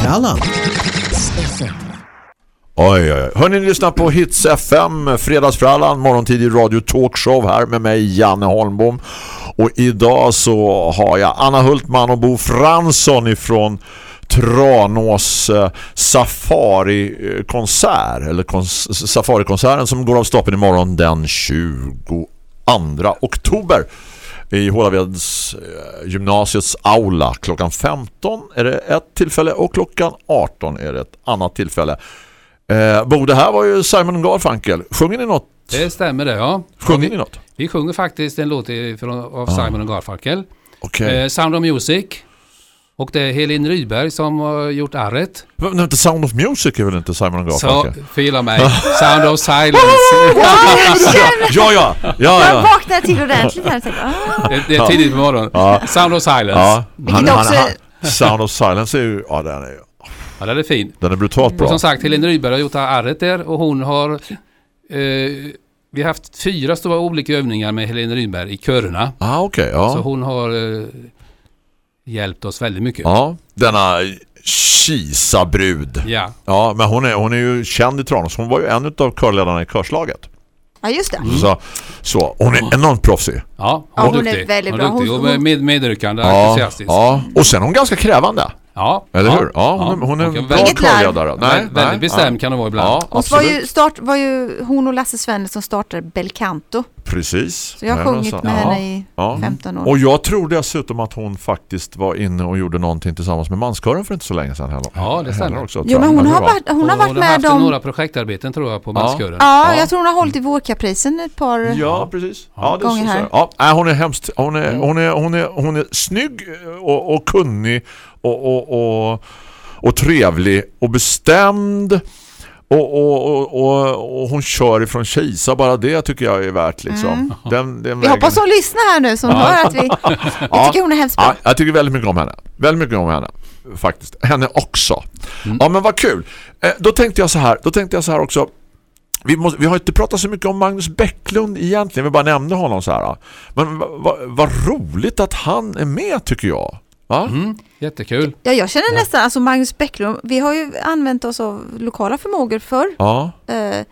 S3: Fredagsfrallan.
S4: Oj, oj, oj. Hörrni, ni lyssnar på Hits FM, Fredagsfrallan, morgontidig radio talkshow här med mig, Janne Holmbom. Och idag så har jag Anna Hultman och Bo Fransson ifrån Tranås eh, Safari-konsert, eller kons- Safari-konserten som går av stapeln imorgon den 22 oktober i Hålaveds eh, gymnasiets aula klockan 15 är det ett tillfälle och klockan 18 är det ett annat tillfälle. Eh, Bo, det här var ju Simon Garfunkel. Sjunger ni något?
S6: Det stämmer det, ja.
S4: Sjunger ni något?
S6: vi sjunger faktiskt en låt ifrån, av Simon och Garfunkel.
S4: Okej.
S6: Eh, Sound of Music. Och det är Helin Rydberg som har gjort arret.
S4: Men inte Sound of Music är väl inte Simon
S6: Så,
S4: Garfunkel?
S6: förgilla mig. Sound of Silence.
S4: Ja, ja, ja,
S7: Jag
S4: ja.
S7: vaknade till ordentligt här och ah.
S6: det, det är tidigt på morgonen.
S4: Ja.
S6: Sound of Silence.
S4: ja.
S7: Vilket också-
S4: Sound of Silence är ju, ja den är,
S6: Ja, den är fin.
S4: den är brutalt
S6: Och
S4: bra.
S6: som sagt, Helene Rydberg har gjort arret där och hon har... Eh, vi har haft fyra stora olika övningar med Helene Rydberg i körerna.
S4: Ah, okej,
S6: Så
S4: ja.
S6: hon har eh, hjälpt oss väldigt mycket.
S4: Ja, denna Kisa-brud.
S6: Ja.
S4: Ja, men hon är, hon är ju känd i Tranås. Hon var ju en av körledarna i körslaget.
S7: Ja, just det.
S4: Så, så hon är enormt proffsig.
S6: Ja,
S7: Ja,
S6: hon är
S7: hon är
S6: duktig.
S7: väldigt
S6: hon
S7: bra.
S6: är duktig
S7: Hon-
S6: och med, medryckande,
S4: Ja,
S6: entusiastisk.
S4: ja. Och sen är hon ganska krävande.
S6: Ja,
S4: Eller
S6: ja,
S4: hur? Ja, hon, är- hon är en bra körledare. Nej,
S6: väldigt, väldigt
S4: nej,
S6: bestämd
S4: ja.
S6: kan hon vara ibland.
S4: Ja,
S7: Hon var ju, start, var ju hon och Lasse Svenne som startade Belcanto.
S4: Precis.
S7: Så jag har sjungit med
S4: Ja.
S7: henne i
S4: Ja.
S7: 15 år.
S4: Och jag tror dessutom att hon faktiskt var inne och gjorde någonting tillsammans med manskören för inte så länge sedan heller.
S6: Ja, det stämmer.
S4: Också,
S7: Jo, men hon har varit, hon har
S6: Och
S7: varit
S6: hon
S7: med
S6: haft
S7: dem.
S6: några projektarbeten tror jag på
S4: Ja.
S6: manskören.
S7: Ja,
S4: Ja.
S7: jag tror hon har hållit i vårkaprisen ett par...
S4: Ja, precis. Ja, det är
S7: Gånger
S4: så,
S7: här.
S4: Ja, hon är hemskt. Hon är, hon är, hon är, hon är snygg och, och kunnig och, och, och, och trevlig och bestämd. Och, och, och, och, och hon kör ifrån Kisa, bara det tycker jag är värt liksom. Den, den
S7: Vi hoppas hon lyssnar här nu som hör att vi... Jag tycker hon är hemskt bra.
S4: Ja, jag tycker väldigt mycket om henne. Väldigt mycket om henne. Faktiskt. Henne också.
S6: Mm.
S4: Ja, men vad kul. Eh, då tänkte jag så här. Då tänkte jag så här också. Vi, måste, vi har inte pratat så mycket om Magnus Bäcklund egentligen. Vi bara nämnde honom så här. Men vad va, vad roligt att han är med tycker jag. Va?
S6: Mm, jättekul.
S7: Ja, jag känner nästan, alltså Magnus Bäcklund, vi har ju använt oss av lokala förmågor för
S4: Ja,
S7: eh,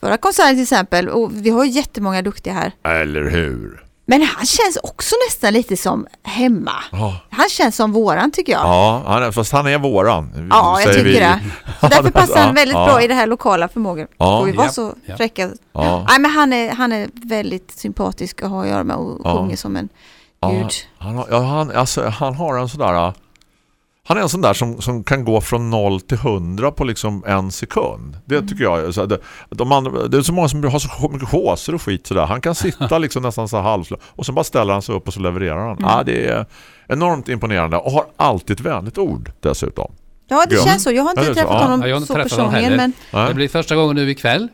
S7: förra konserten till exempel och vi har ju jättemånga duktiga här.
S4: eller hur?
S7: Men han känns också nästan lite som hemma.
S4: Ja,
S7: Han känns som våran tycker jag.
S4: ja han är, fast han är våran.
S7: Ja, jag tycker
S4: vi.
S7: det. Så därför passar han väldigt
S4: ja.
S7: bra i det här lokala förmågor.
S4: Ja.
S7: Får vi vara
S6: Ja,
S7: så
S6: ja.
S7: fräcka.
S4: Ja.
S7: Nej, men han är, han är väldigt sympatisk att ha att göra med och
S4: Ja.
S7: sjunger som en
S4: Ja, han, har, ja, han, alltså, han har en sådär han är en sån där som, som kan gå från 0 till 100 på liksom en sekund. Det
S7: Mm.
S4: tycker jag. Så det, de andra, det är så många som har så mycket håser och skit sådär. Han kan sitta liksom nästan så här halvslå och sen bara ställer han sig upp och så levererar han.
S7: Mm.
S4: Ja, det är enormt imponerande och har alltid ett vänligt ord dessutom.
S7: Ja, det
S4: Ja.
S7: känns så. Jag har inte
S4: så.
S7: träffat honom
S6: Ja, jag har inte
S7: så
S6: träffat
S7: personligen, men.
S6: Det blir första gången nu ikväll.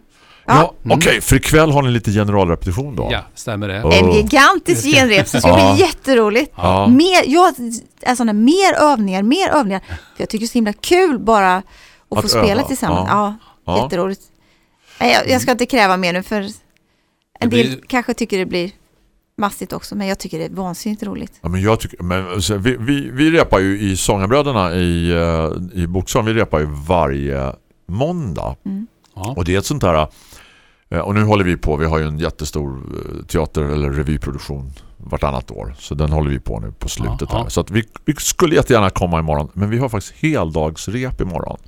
S4: Ja, Okej, för ikväll har ni llite generalrepetition då?
S6: Ja, stämmer det.
S4: Och-
S7: En
S4: Oh.
S7: gigantisk genrep som ska bli jätteroligt.
S4: Ja.
S7: Mer, jag, alltså, nej, mer övningar, mer övningar. För jag tycker det är så himla kul bara att, få
S4: Att
S7: spela
S4: öva,
S7: tillsammans.
S4: ja.
S7: Ja, jätteroligt. Nej, jag, jag ska inte kräva mer nu för en
S6: blir-
S7: del kanske tycker det blir massigt också men jag tycker det är vansinnigt roligt.
S4: Ja, men jag tycker, men, så, vi, vi, vi repar ju i Sångarbröderna i, eh, i Boksholm, vi repar ju varje måndag.
S6: Ja.
S4: Och det är ett sånt här och nu håller vi på, vi har ju en jättestor eh, teater- eller revyproduktion vartannat år. Så den håller vi på nu på slutet
S6: Ja,
S4: här.
S6: ja.
S4: Så att vi, vi skulle jättegärna komma imorgon. Men vi har faktiskt heldagsrep imorgon.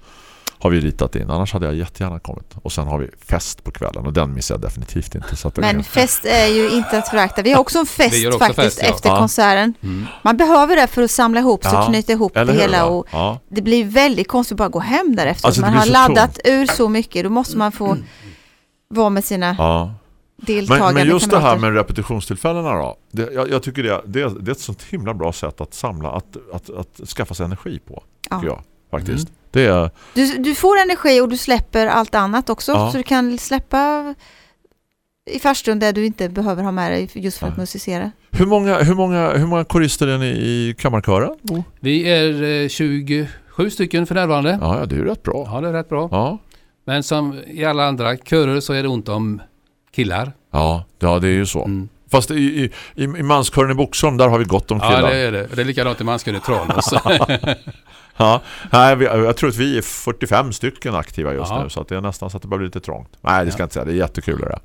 S4: Har vi ritat in. Annars hade jag jättegärna kommit. Och sen har vi fest på kvällen. Och den missar jag definitivt inte. Så
S7: Men
S4: är-
S7: fest är ju inte att förakta. Vi har också en fest
S6: också
S7: faktiskt
S6: fest, ja.
S7: efter
S4: Ja.
S7: konserten.
S6: Mm.
S7: Man behöver det för att samla ihop sig
S4: Ja,
S7: och knyta ihop
S4: eller
S7: det
S4: hur,
S7: hela.
S4: va?
S7: Och
S4: Ja.
S7: det blir väldigt konstigt att bara gå hem därefter.
S4: Alltså,
S7: man har laddat ur så mycket. Då måste man få vara med sina
S4: Ja.
S7: deltagande
S4: Men, men just det här med repetitionstillfällena då. Det, jag, jag tycker det, det, det är ett sånt himla bra sätt att samla, att, att, att skaffa sig energi på.
S7: Ja.
S4: Tycker jag, faktiskt. Det är,
S7: Du, du får energi och du släpper allt annat också.
S4: Ja.
S7: Så du kan släppa i farstun där du inte behöver ha med dig just för att musicera.
S4: hur, många, hur, många, hur många korister är ni i kammarkören?
S6: Vi är eh, 27 stycken för närvarande.
S4: Ja, ja, det är ju rätt bra.
S6: Ja, det är rätt bra.
S4: Ja,
S6: Men som i alla andra körer så är det ont om killar.
S4: ja, ja det är ju så.
S6: Mm.
S4: Fast i, i, i, i manskören i Boxholm, där har vi gott om
S6: Ja,
S4: killar.
S6: det är det. Det är likadant i Manskören i Tranås.
S4: Ja, nej, jag tror att vi är 45 stycken aktiva just
S6: Ja.
S4: nu så det är nästan så att det börjar bli lite trångt. Nej, det ska jag inte säga. Det är jättekul det där.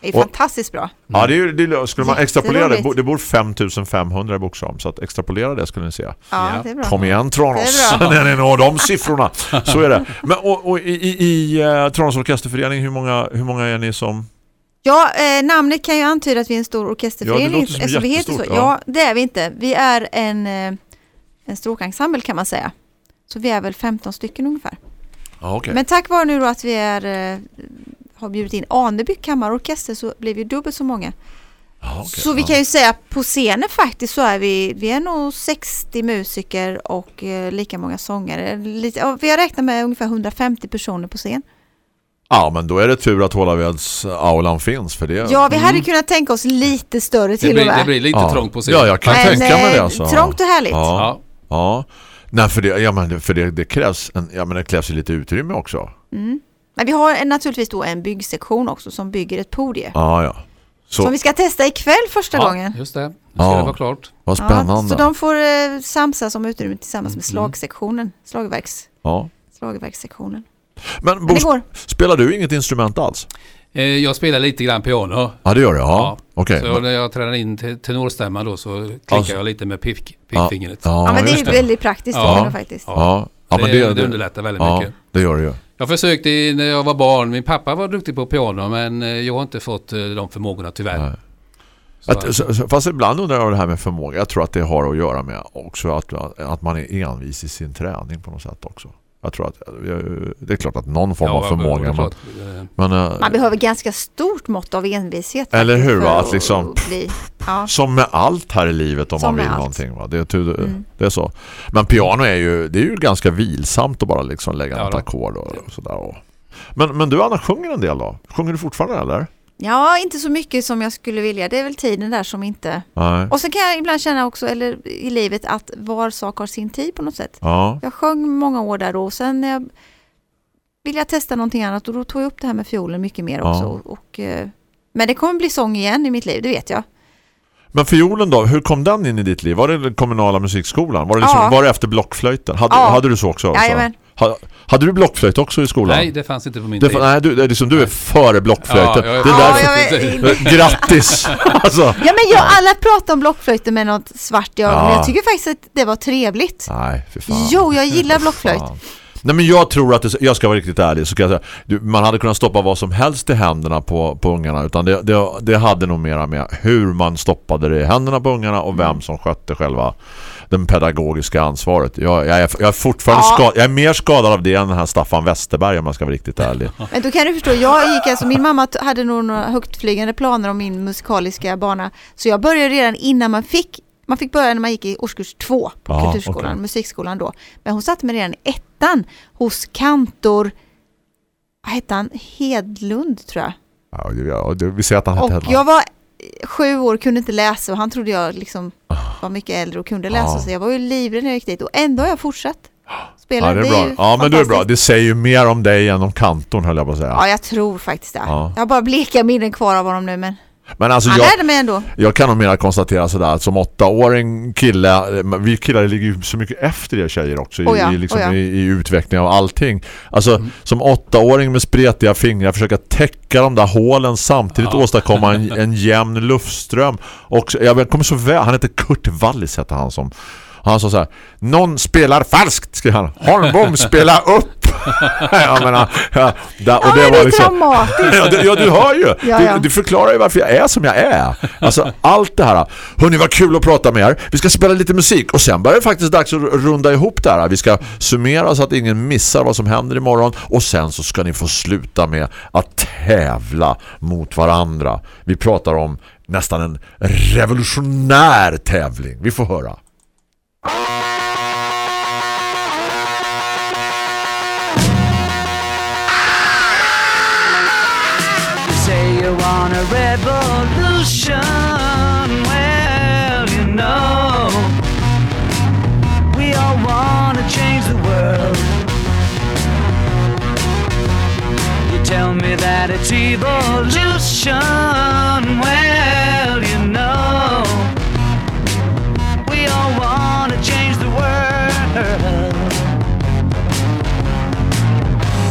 S7: Det är
S4: Och-
S7: fantastiskt bra.
S4: Ja, det är, det är, skulle man extrapolera det, det bor 5500 i Boxholm så att extrapolera det skulle ni se.
S7: Ja,
S6: Ja.
S7: det är bra.
S4: Kom igen Tranås, när ni når de siffrorna. Så är det. Men och, och i, i, i uh, Tranås orkesterförening, hur många, hur många är ni som...
S7: Ja, eh, namnet kan ju antyda att vi är en stor orkesterförening.
S4: Ja, det
S7: vi heter så. Ja.
S4: ja.
S7: det är vi inte. Vi är en, eh, en stråkensemble kan man säga. Så vi är väl 15 stycken ungefär.
S4: Ja, okej.
S7: Men tack vare nu då att vi är, eh, har bjudit in Aneby kammarorkester så blir vi dubbelt så många.
S4: Ja, okej,
S7: så vi kan ju säga på scenen faktiskt så är vi, vi är nog 60 musiker och eh, lika många sångare. Lite, vi har räknat med ungefär 150 personer på scen.
S4: Ja, men då är det tur att Hålaveds aulan finns för det.
S7: Ja, vi hade kunnat tänka oss lite större
S6: Det
S7: till
S6: blir,
S7: och med.
S6: det blir lite
S4: ja.
S6: trångt på scen.
S4: Ja, jag kan
S7: Men,
S4: tänka mig det
S7: eh,
S4: alltså.
S7: trångt och härligt.
S4: Ja,
S6: Ja.
S4: ja. Nej, för det, ja, men för det, det krävs en, ja, men det krävs ju lite utrymme också.
S7: Mm. Men vi har en, naturligtvis då en byggsektion också som bygger ett podie.
S4: Ja, ja. Så,
S7: Som vi ska testa ikväll första
S6: ja,
S7: gången.
S6: just det. Nu ska
S4: Ja.
S6: det vara klart.
S4: vad
S7: Ja,
S4: spännande.
S7: så de får eh, samsas om utrymme tillsammans
S6: Mm.
S7: med slagsektionen, slagverks,
S4: ja.
S7: slagverkssektionen.
S4: Men
S7: Men
S4: Bo,
S7: går.
S4: spelar du inget instrument alls?
S6: Eh, jag spelar lite grann piano.
S4: Ja, det gör du. Ja.
S6: Ja.
S4: Okej.
S6: Så när jag tränar in te- tenorstämman då så klickar
S4: Alltså-
S6: jag lite med piff,
S4: Ja.
S6: piffingret.
S4: Ja,
S7: Ja, men det är väldigt praktiskt
S6: Ja.
S7: det faktiskt.
S4: Ja, ja men
S6: det,
S4: det,
S6: det, underlättar väldigt
S4: ja,
S6: mycket.
S4: det gör det ju.
S6: Jag försökte när jag var barn. Min pappa var duktig på piano men eh, jag har inte fått eh, de förmågorna tyvärr.
S4: Nej.
S6: Så,
S4: Att, fast ibland undrar jag det här med förmåga. Jag tror att det har att göra med också att, att man är envis i sin träning på något sätt också. Jag tror att det är klart att någon form av
S6: ja,
S4: förmåga.
S6: det är
S4: Men,
S6: klart, eh,
S4: men, eh,
S7: Man behöver ganska stort mått av envishet.
S4: Eller hur, va?
S7: att
S4: Att liksom-
S7: Bli, ja.
S4: som med allt här i livet om
S7: Som
S4: man vill
S7: allt.
S4: någonting. Va? Det,
S7: Mm.
S4: det är så. Men piano är ju, det är ju ganska vilsamt att bara liksom lägga
S6: Ja
S4: något ackord och, och sådär. Och. Men, men du Anna, sjunger en del då? Sjunger du fortfarande eller?
S7: Ja, inte så mycket som jag skulle vilja. Det är väl tiden där som inte...
S4: Nej.
S7: Och sen kan jag ibland känna också, eller i livet, att var sak har sin tid på något sätt.
S4: Ja.
S7: Jag sjöng många år där och sen när jag ville jag testa någonting annat och då tog jag upp det här med fiolen mycket mer
S4: Ja.
S7: också. Och, eh, men det kommer bli sång igen i mitt liv, det vet jag.
S4: Men fiolen då, hur kom den in i ditt liv? Var det den kommunala musikskolan? Var det, liksom,
S7: Ja.
S4: var det efter blockflöjten? Hade, hade du så också? Alltså?
S7: Jajamän.
S4: Ha, hade du blockflöjt också i skolan?
S6: Nej, det fanns inte på min
S4: Det,
S6: tid.
S4: nej, du, det är liksom, du är före blockflöjten.
S6: Ja, jag
S4: det är
S7: Ja,
S4: därför,
S7: jag
S4: Grattis! alltså.
S7: Ja men jag, alla pratar om blockflöjten med något svart i ögonen.
S4: Ja.
S7: Jag tycker faktiskt att det var trevligt.
S4: Nej, för fan.
S7: Jo, jag gillar blockflöjt.
S4: Nej men jag tror att det, jag ska vara riktigt ärlig så kan jag säga, man hade kunnat stoppa vad som helst i händerna på, på ungarna utan det, det, det hade nog mera med hur man stoppade det i händerna på ungarna och
S7: Mm.
S4: vem som skötte själva den pedagogiska ansvaret. Jag, jag, är, jag är fortfarande
S7: Ja.
S4: skad, jag är mer skadad av det än den här Staffan Westerberg om man ska vara riktigt ärlig.
S7: Men då kan du förstå, jag gick alltså, min mamma hade nog några högtflygande planer om min musikaliska bana. Så jag började redan innan man fick, man fick börja när man gick i årskurs två på
S4: Ja,
S7: kulturskolan,
S4: okej.
S7: musikskolan då. Men hon satte mig redan i ettan hos kantor, vad hette han, Hedlund tror jag.
S4: Ja, det- ja, det- vi säger att han hette Hedman.
S7: jag var sju år, kunde inte läsa och han trodde jag liksom var mycket äldre och kunde läsa.
S4: Ah.
S7: Så jag var ju livrädd när jag gick dit och ändå har jag fortsatt spela.
S4: Ja, det är
S7: ju
S4: bra. Ja, men det är bra. Det säger ju mer om dig än om kantorn höll jag på att säga.
S7: Ja, jag tror faktiskt det.
S4: Ja.
S7: Jag har bara bleka minnen kvar av honom nu, men
S4: Men alltså
S7: han
S4: jag,
S7: lärde mig ändå.
S4: jag kan nog mer konstatera sådär att som åttaåring kille, vi killar ligger ju så mycket efter er tjejer också i,
S7: Oh ja,
S4: i, liksom,
S7: oh ja.
S4: i, i utveckling av allting. Alltså som åttaåring med spretiga fingrar försöka täcka de där hålen samtidigt åstadkomma en, en jämn luftström. Och jag kommer så väl, han heter Kurt Wallis heter han som han sa så här, någon spelar falskt, skrev han. Holmbom spelar upp. jag menar, ja, där, och
S7: Ja,
S4: det var
S7: det är
S4: liksom
S7: traumatiskt.
S4: ja, du, ja, du hör ju.
S7: Ja,
S4: Du, du förklarar ju varför jag är som jag är. Alltså allt det här. Hörrni, vad kul att prata med er. Vi ska spela lite musik och sen börjar det faktiskt dags att runda ihop det här. Vi ska summera så att ingen missar vad som händer imorgon och sen så ska ni få sluta med att tävla mot varandra. Vi pratar om nästan en revolutionär tävling. Vi får höra.
S9: Tell me that it's evolution. Well,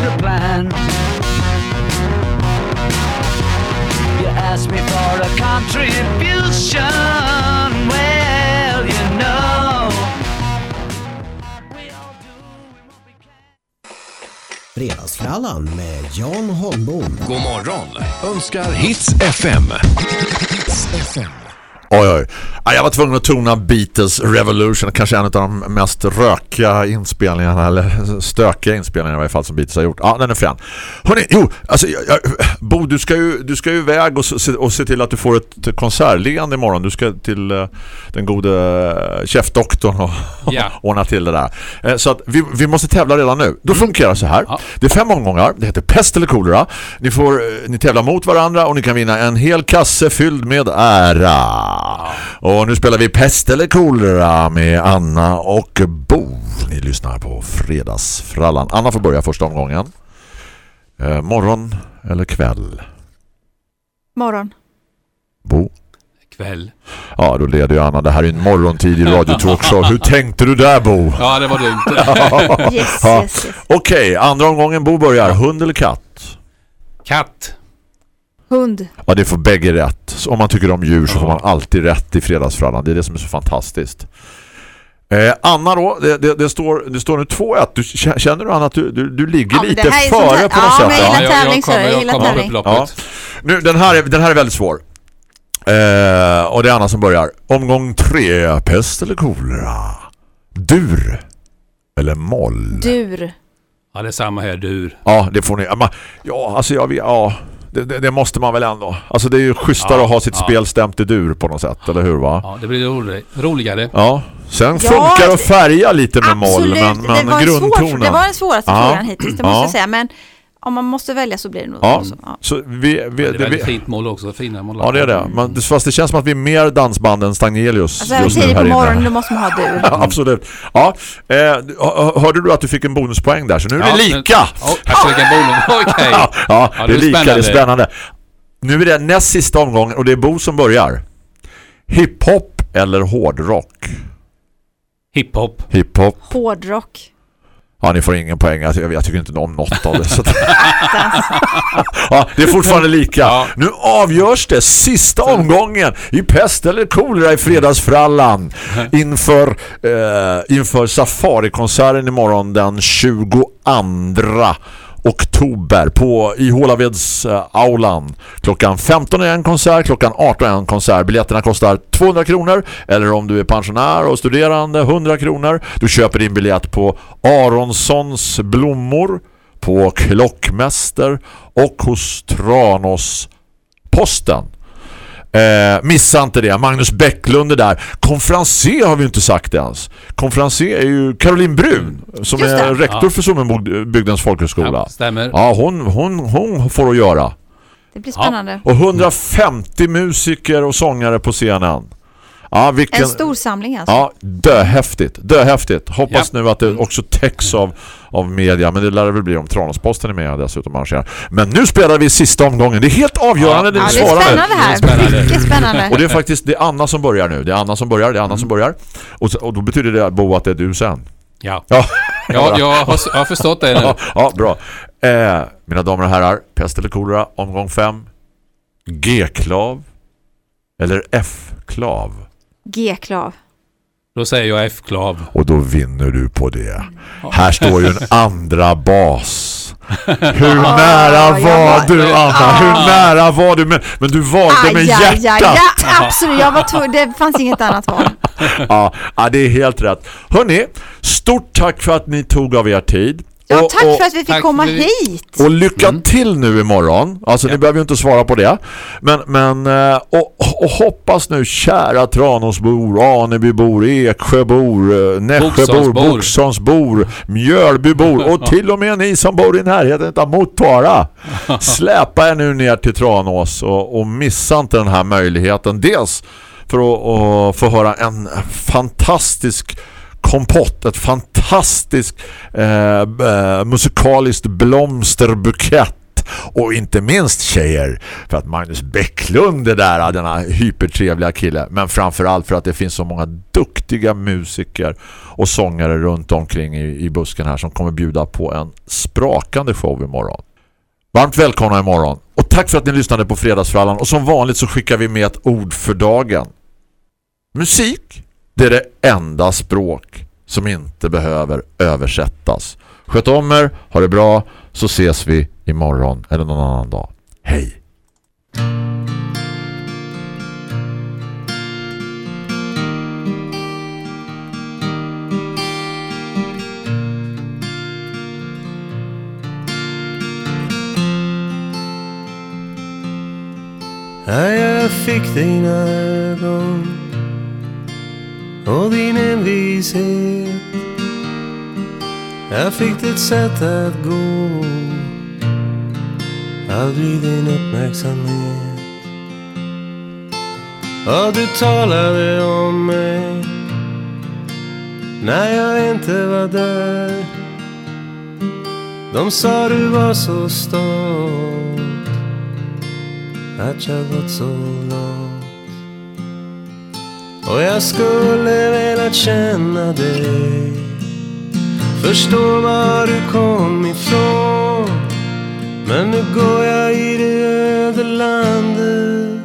S9: The plan. You ask me for a contribution. Well, you know.
S3: Fredagsfrallan med Jan Holmbom.
S1: God morgon önskar Hits FM. Hits FM.
S4: Oj, oj. Ja, Jag var tvungen att tona Beatles Revolution, kanske en av de mest rökiga inspelningarna eller stökiga inspelningarna i varje fall som Beatles har gjort. Ja, den är frän. Hörrni, jo, alltså, jag, jag, Bo, du ska ju, du ska ju iväg och se, och se till att du får ett konsertliggande imorgon. Du ska till eh, den gode eh, chefdoktorn och, och ordna till det där. Eh, så att vi, vi måste tävla redan nu. Då funkar det så här.
S6: Ja.
S4: Det är fem omgångar. Det heter pest eller kolera. Ni, får, ni tävlar mot varandra och ni kan vinna en hel kasse fylld med ära. Och nu spelar vi pest eller kolera med Anna och Bo. Ni lyssnar på Fredagsfrallan. Anna får börja första omgången. Eh, morgon eller kväll?
S7: Morgon.
S4: Bo?
S6: Kväll.
S4: Ja, då leder ju Anna. Det här är en morgontid i Radio Talkshow. Hur tänkte du där, Bo?
S6: Ja, det var dumt.
S7: Yes,
S4: Ja.
S7: yes, yes.
S4: Okej, andra omgången Bo börjar. Hund eller katt?
S6: Katt.
S7: Hund.
S4: Ja, det får bägge rätt. Så om man tycker om djur så får man alltid rätt i fredagsfrallan. Det är det som är så fantastiskt. Eh, Anna då, det, det, det, står, det står nu 2-1. Du, känner du Anna att du, du, du ligger
S7: Ja,
S4: lite före
S7: här-
S4: på något
S7: ja,
S4: sätt?
S7: men jag
S4: Ja.
S7: gillar tävling, så jag gillar
S6: kommer upp loppet.
S4: Nu, den, här är, den här är väldigt svår. Eh, och det är Anna som börjar. Omgång tre, pest eller kolera? Dur eller moll?
S7: Dur.
S6: Ja, det är samma här. Dur.
S4: Ja, det får ni. Ja, Ja, alltså jag vet, ja. Det, det, det måste man väl ändå. Alltså det är ju schysstare
S6: Ja,
S4: att ha sitt
S6: ja.
S4: spel stämt i dur på något sätt, eller hur va?
S6: Ja, det blir rolig, roligare.
S4: Ja. Sen
S7: Ja,
S4: funkar det att färga lite med moll,
S7: Absolut.
S4: men, men
S7: det, var en svår,
S4: grundtonen.
S7: det var den svåraste
S4: Ja.
S7: frågan hittills, det måste
S4: Ja.
S7: jag säga. Men om man måste välja så blir det nog
S4: Ja,
S7: så. Ja.
S4: så vi, vi,
S6: Det är väldigt
S4: vi,
S6: fint mål också. Fina mål.
S4: Ja, det är det. Men, det- fast det känns som att vi är mer dansband än Stagnelius
S7: Alltså
S4: just nu
S7: tidigt
S4: här
S7: på morgonen då måste man ha dur.
S4: Ja, absolut. Ja, eh, hör- hörde du att du fick en bonuspoäng där? Så nu är
S6: Ja,
S4: det
S6: men-
S4: lika!
S6: Ja, jag fick en bonus. Okej.
S4: Ja, ja,
S6: Ja,
S4: det är
S6: det är
S4: lika, det är
S6: spännande.
S4: spännande. Nu är det näst sista omgången och det är Bo som börjar. Hiphop eller hårdrock?
S6: Hiphop.
S4: Hiphop.
S7: Hårdrock.
S4: Ja, ni får ingen poäng. Alltså, jag, jag tycker inte om något av det. Så ja, det är fortfarande lika.
S6: Ja.
S4: Nu avgörs det sista omgången i pest eller kolera i fredagsfrallan inför, eh, inför Safari-konserten imorgon den 22 oktober på i Hålaveds eh, aulan. Klockan 15 är en konsert, klockan 18 är en konsert. Biljetterna kostar 200 kronor eller om du är pensionär och studerande 100 kronor. Du köper din biljett på Aronssons blommor, på Klockmäster och hos Tranås posten. Eh, missa inte det. Magnus Bäcklund är där. Konferencier har vi inte sagt ens. Konferencier är ju Caroline Brun som är rektor
S6: Ja.
S4: för Sommenbygdens folkhögskola.
S6: Ja, stämmer.
S4: Ja, hon, hon, hon får att göra.
S7: Det blir spännande.
S4: Och 150 musiker och sångare på scenen. Ja, vilken...
S7: En stor samling alltså.
S4: Ja, döhäftigt. Döhäftigt. Hoppas
S6: Ja.
S4: nu att det också täcks av, av media. Men det lär det väl bli om Tranåsposten är med dessutom arrangerar. Men nu spelar vi sista omgången. Det är helt avgörande
S6: Ja.
S4: det
S7: Ja,
S4: ni
S7: det är spännande här.
S6: Det är spännande.
S7: Mycket spännande.
S4: Och det är faktiskt det är Anna som börjar nu. Det är Anna som börjar, det är Anna som börjar. Och, och då betyder det Bo att det är du sen.
S6: Ja.
S4: Ja,
S6: Ja, jag, har, jag har förstått det nu.
S4: ja, ja bra. Eh, mina damer och herrar, pest eller kolera, omgång 5. G-klav eller F-klav.
S7: G-klav.
S6: Då säger jag F-klav.
S4: Och då vinner du på det. Här står ju en andra bas. Hur nära var du Anna? Hur nära var du? Men, men du valde med hjärtat.
S7: ja, absolut. Jag var tog- det fanns inget annat val.
S4: Ja, ja, det är helt rätt. Hörni, stort tack för att ni tog av er tid.
S7: Ja,
S4: Och-
S7: tack
S4: och-
S7: för att vi fick komma
S6: det.
S7: hit.
S4: Och lycka till nu imorgon. Alltså ni behöver ju inte svara på det. Men, men eh, och, och hoppas nu kära Tranåsbor, Anebybor, Eksjöbor, eh, Nässjöbor.
S6: Boxholmsbor,
S4: Mjölbybor och till och med ni som bor i närheten av Motala. Släpa er nu ner till Tranås och, och missa inte den här möjligheten. Dels för att, att få höra en fantastisk kompott, ett fantastiskt eh, eh, musikaliskt blomsterbukett och inte minst tjejer. För att Magnus Bäcklund är där, denna hypertrevliga kille. Men framförallt för att det finns så många duktiga musiker och sångare runt omkring i, i busken här som kommer bjuda på en sprakande show imorgon. Varmt välkomna imorgon. Och tack för att ni lyssnade på Fredagsfrallan. Och som vanligt så skickar vi med ett ord för dagen. Musik, det är det enda språk som inte behöver översättas. Sköt om er, ha det bra, så ses vi imorgon eller någon annan dag. Hej!
S5: Ja, jag fick dina ögon och din envishet. Jag fick ditt sätt att gå, aldrig din uppmärksamhet. Och du talade om mig när jag inte var där. De sa du var så stolt att jag gått så långt. Och jag skulle velat känna dig. Förstå var du kom ifrån. Men nu går jag i det öde landet.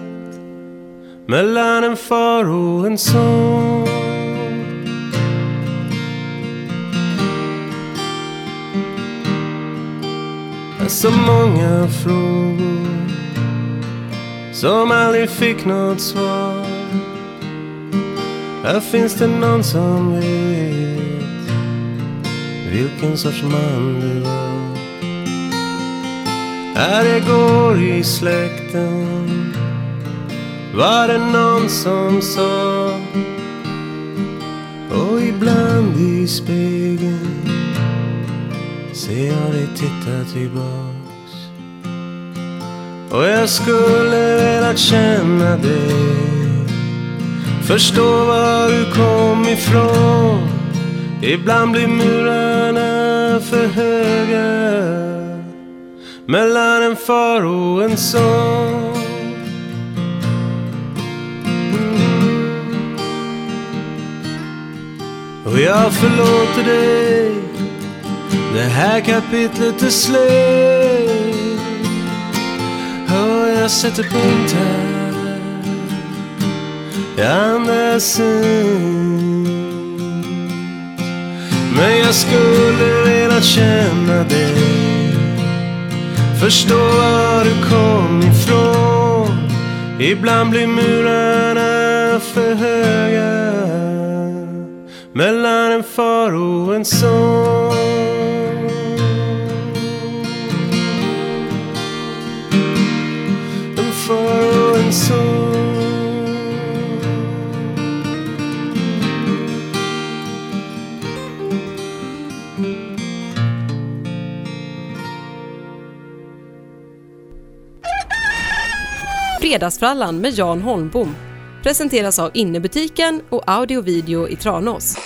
S5: Mellan en far och en son. Så många frågor som aldrig fick något svar. Här finns det någon som vet vilken sorts man du var. Här det går i släkten. Var det någon som sa? Och ibland i spegeln ser jag dig titta tillbaks. Och jag skulle velat känna dig. Förstå var du kom ifrån. Ibland blir murarna för höga. Mellan en far och en son. Mm. Och jag förlåter dig. Det här kapitlet är slut. Och jag sätter punkt här andas ut Men jag skulle vilja känna dig. Förstå var du kom ifrån. Ibland blir murarna för höga. Mellan en far och en son. En far och en
S2: Fredagsfrallan med Jan Holmbom presenteras av Innebutiken och Audio Video i Tranås.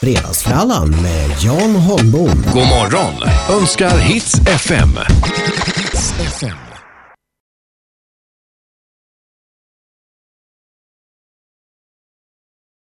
S3: Fredagsfrallan med Jan Holmbom.
S1: God morgon önskar Hits FM. Hits FM.